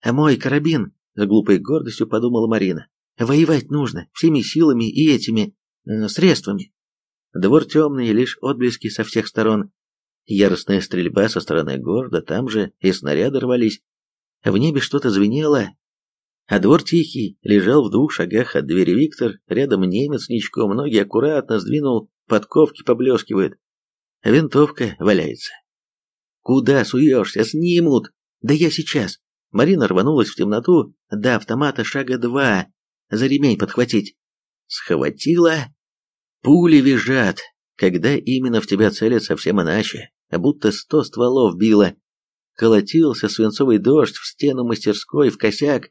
«А мой карабин!» — с глупой гордостью подумала Марина. «Воевать нужно, всеми силами и этими... Э, средствами». Двор темный, лишь отблески со всех сторон. Яростная стрельба со стороны города, там же и снаряды рвались. В небе что-то звенело, а двор тихий, лежал в двух шагах от двери Виктор, рядом немец ничком, ноги аккуратно сдвинул, подковки поблескивают. Винтовка валяется. «Куда суешься? Снимут!» «Да я сейчас!» Марина рванулась в темноту, до автомата шага два, за ремень подхватить. Схватила. Пули визжат, когда именно в тебя целят совсем иначе, будто сто стволов било. Колотился свинцовый дождь в стену мастерской, в косяк.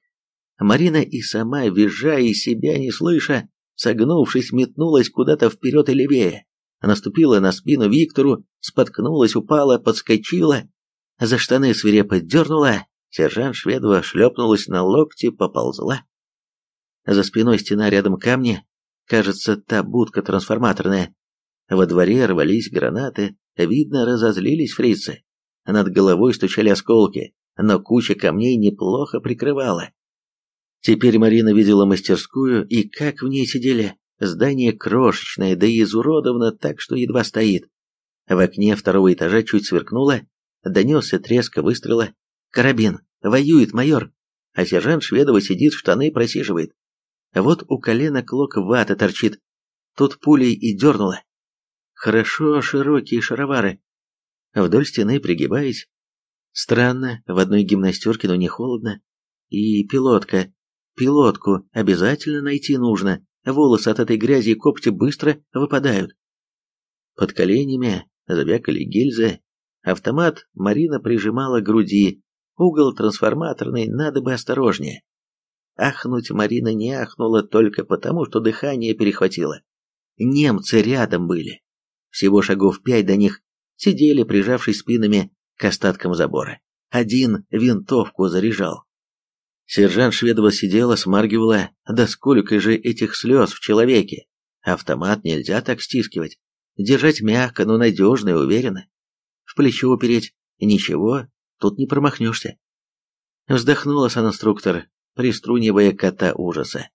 Марина и сама, визжа и себя не слыша, согнувшись, метнулась куда-то вперед и левее. Наступила на спину Виктору, споткнулась, упала, подскочила, за штаны свирепо дернула, сержант Шведова шлепнулась на локти, поползла. За спиной стена рядом камни, кажется, та будка трансформаторная, во дворе рвались гранаты, видно, разозлились фрицы. Над головой стучали осколки, но куча камней неплохо прикрывала. Теперь Марина видела мастерскую, и как в ней сидели. Здание крошечное, да и изуродовано так, что едва стоит. В окне второго этажа чуть сверкнуло, донесся треск выстрела. «Карабин! Воюет майор!» А сержант Шведова сидит, штаны просиживает. Вот у колена клок вата торчит. Тут пулей и дернуло. Хорошо широкие шаровары. Вдоль стены пригибаясь. Странно, в одной гимнастерке, но не холодно. И пилотка. Пилотку обязательно найти нужно. Волосы от этой грязи и копти быстро выпадают. Под коленями забякали гильзы. Автомат Марина прижимала к груди. Угол трансформаторный, надо бы осторожнее. Ахнуть Марина не ахнула только потому, что дыхание перехватило. Немцы рядом были. Всего шагов пять до них сидели, прижавшись спинами к остаткам забора. Один винтовку заряжал. Сержант Шведова сидела, смаргивала, да сколько же этих слез в человеке. Автомат нельзя так стискивать. Держать мягко, но надежно и уверенно. В плечо упереть. Ничего, тут не промахнешься. Вздохнула санинструктор, приструнивая кота ужаса.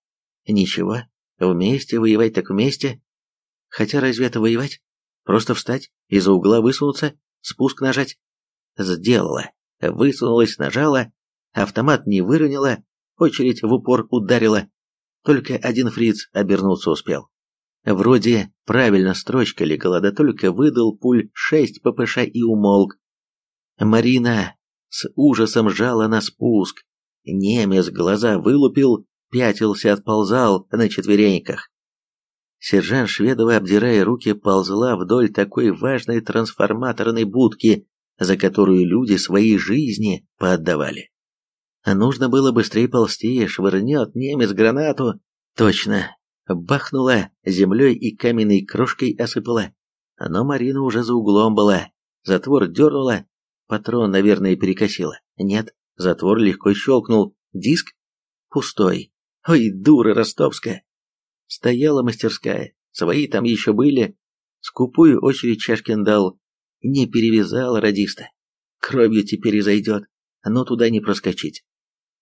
Ничего, вместе воевать так вместе. Хотя разве это воевать? Просто встать, из-за угла высунуться, спуск нажать. Сделала. Высунулась, нажала, автомат не выронила, очередь в упор ударила. Только один фриц обернуться успел. Вроде правильно строчка легла, да только выдал пуль шесть ППШ и умолк. Марина с ужасом жала на спуск. Немец глаза вылупил, пятился, отползал на четвереньках. Сержант Шведова, обдирая руки, ползла вдоль такой важной трансформаторной будки, за которую люди свои жизни поотдавали. Нужно было быстрее ползти, швырнет немец гранату. Точно, бахнула землей и каменной крошкой осыпала. Но Марина уже за углом была. Затвор дернула, патрон, наверное, перекосила. Нет, затвор легко щелкнул. Диск пустой. Ой, дура ростовская. Стояла мастерская, свои там еще были. Скупую очередь Чашкин дал. Не перевязал радиста. Кровью теперь и зайдет, но туда не проскочить.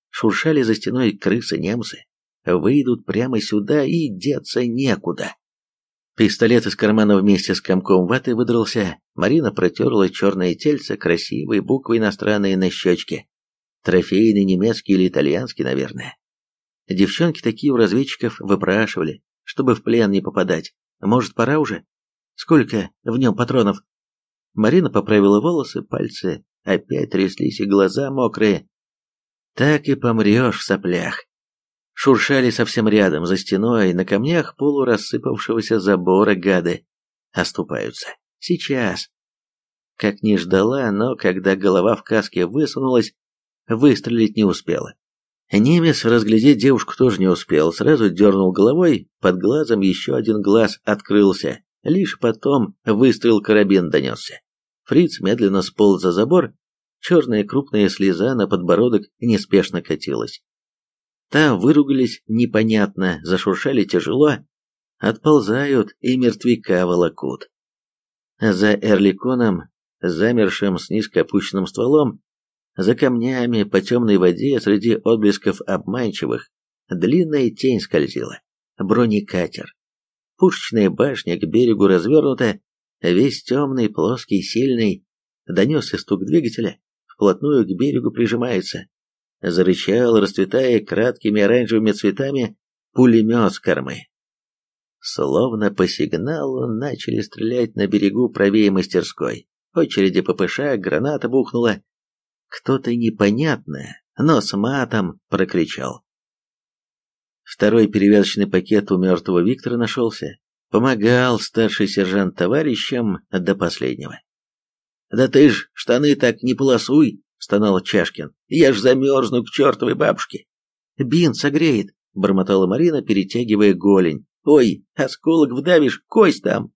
Шуршали за стеной крысы-немцы. Выйдут прямо сюда и деться некуда. Пистолет из кармана вместе с комком ваты выдрался. Марина протерла черное тельце, красивые буквы иностранные на щечке. Трофейный немецкий или итальянский, наверное. Девчонки такие у разведчиков выпрашивали, чтобы в плен не попадать. Может, пора уже? Сколько в нем патронов? Марина поправила волосы, пальцы опять тряслись и глаза мокрые. Так и помрешь в соплях. Шуршали совсем рядом, за стеной, на камнях полурассыпавшегося забора гады. Оступаются. Сейчас. Как не ждала, но когда голова в каске высунулась, выстрелить не успела. Немец разглядеть девушку тоже не успел, сразу дернул головой, под глазом еще один глаз открылся, лишь потом выстрел карабин донесся. Фриц медленно сполз за забор, черная крупная слеза на подбородок неспешно катилась. Там выругались непонятно, зашуршали тяжело, отползают и мертвяка волокут. За Эрликоном, замершим с низко опущенным стволом, за камнями по темной воде среди отблесков обманчивых длинная тень скользила. Бронекатер. Пушечная башня к берегу развернута, весь темный, плоский, сильный. Донесся стук двигателя, вплотную к берегу прижимается. Зарычал, расцветая краткими оранжевыми цветами, пулемет с кормы. Словно по сигналу начали стрелять на берегу правее мастерской. Очереди ППШ, граната бухнула, кто-то непонятное, но с матом прокричал. Второй перевязочный пакет у мертвого Виктора нашелся. Помогал старший сержант товарищам до последнего. «Да ты ж штаны так не полосуй!» — стонал Чашкин. «Я ж замерзну к чертовой бабушке!» «Бинт согреет!» — бормотала Марина, перетягивая голень. «Ой, осколок вдавишь, кость там!»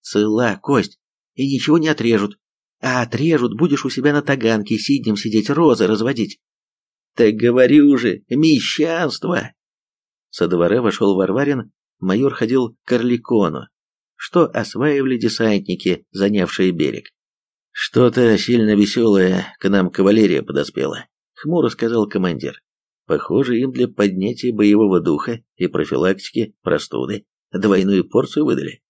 «Цела кость, и ничего не отрежут. А отрежут, будешь у себя на таганке сиднем сидеть, розы разводить. Так говорю же, мещанство. Со двора вошел Варварин, майор ходил к Орликону, что осваивали десантники, занявшие берег. Что-то сильно веселое к нам кавалерия подоспела, хмуро сказал командир. Похоже, им для поднятия боевого духа и профилактики простуды двойную порцию выдали.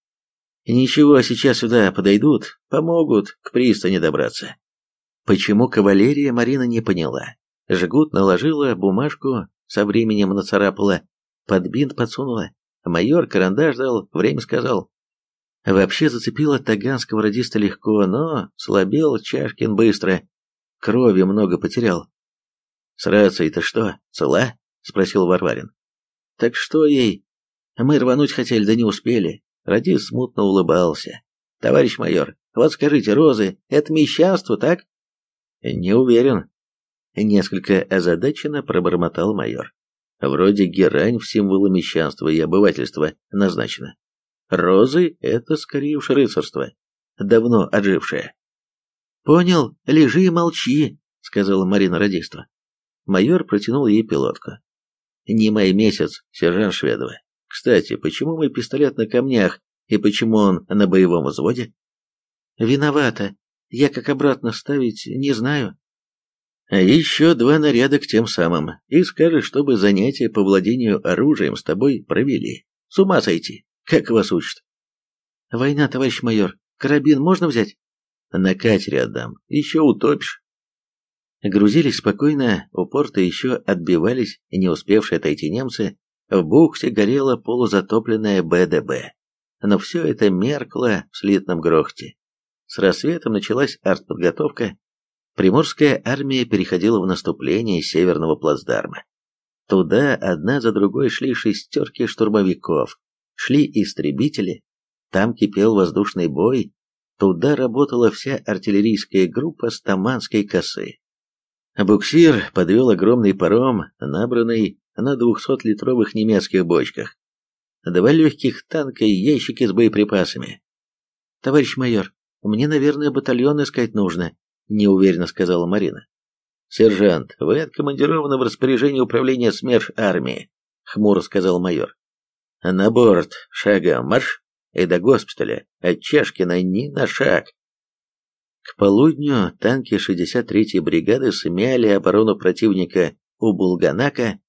Ничего, сейчас сюда подойдут, помогут к пристани добраться. Почему кавалерия Марина не поняла. Жгут наложила бумажку, со временем нацарапала, под бинт подсунула. Майор карандаш дал, время сказал. Вообще зацепила таганского радиста легко, но слабел Чашкин быстро. Крови много потерял. «С рацией-то что, цела?» — спросил Варварин. «Так что ей? Мы рвануть хотели, да не успели. Радис смутно улыбался. «Товарищ майор, вот скажите, розы — это мещанство, так?» «Не уверен». Несколько озадаченно пробормотал майор. «Вроде герань в символы мещанства и обывательства назначена. Розы — это скорее уж рыцарство, давно отжившее». «Понял, лежи и молчи», — сказала Марина Радиство. Майор протянул ей пилотку. «Не май месяц, сержант Шведова. Кстати, почему мой пистолет на камнях и почему он на боевом взводе? Виновата. Я как обратно ставить не знаю. А еще два наряда к тем самым, и скажешь, чтобы занятия по владению оружием с тобой провели. С ума сойти, как вас учат. Война, товарищ майор, карабин можно взять? На катере отдам, еще утопишь. Грузились спокойно, у порта еще отбивались не успевшие отойти немцы, в бухте горела полузатопленная БДБ. Но все это меркло в слитном грохте. С рассветом началась артподготовка. Приморская армия переходила в наступление северного плацдарма. Туда одна за другой шли шестерки штурмовиков, шли истребители, там кипел воздушный бой, туда работала вся артиллерийская группа с Таманской косы. Буксир подвел огромный паром, набранный на 200-литровых немецких бочках. Два легких танка и ящики с боеприпасами. «Товарищ майор, мне, наверное, батальон искать нужно», — неуверенно сказала Марина. «Сержант, вы откомандированы в распоряжении управления СМЕРШ армии», — хмуро сказал майор. «На борт, шагом марш, и до госпиталя, от Чешкина ни на шаг». К полудню танки 63-й бригады смяли оборону противника у Булганака,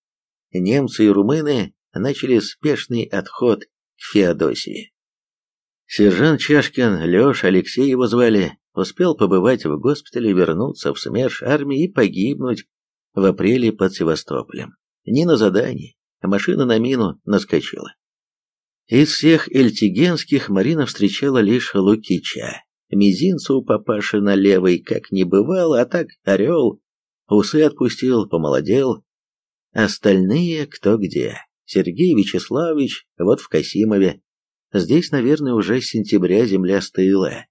немцы и румыны начали спешный отход к Феодосии. Сержант Чашкин, Леш, Алексей его звали, успел побывать в госпитале, вернуться в СМЕРШ армии и погибнуть в апреле под Севастополем. Не на задании, а машина на мину наскочила. Из всех эльтигенских Марина встречала лишь Лукича, Мизинцу у папаши на левой как не бывало, а так орел. Усы отпустил, помолодел. Остальные кто где. Сергей Вячеславович вот в Касимове. Здесь, наверное, уже с сентября земля стыла.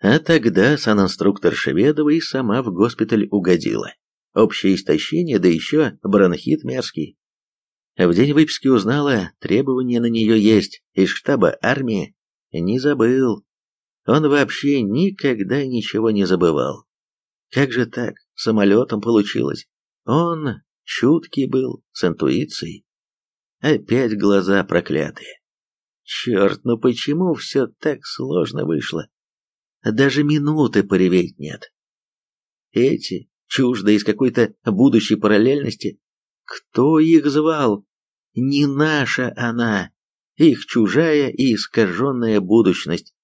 А тогда санинструктор Шеведова и сама в госпиталь угодила. Общее истощение, да еще бронхит мерзкий. В день выписки узнала, требования на нее есть из штаба армии. Не забыл, он вообще никогда ничего не забывал. Как же так, самолетом получилось? Он чуткий был, с интуицией. Опять глаза проклятые. Черт, ну почему все так сложно вышло? Даже минуты пореветь нет. Эти, чуждые из какой-то будущей параллельности, кто их звал? Не наша она, их чужая и искаженная будущность.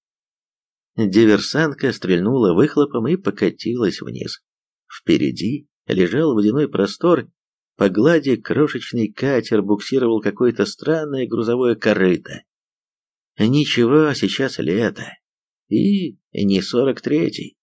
Диверсантка стрельнула выхлопом и покатилась вниз. Впереди лежал водяной простор, по глади крошечный катер буксировал какое-то странное грузовое корыто. Ничего, сейчас лето. И не сорок третий.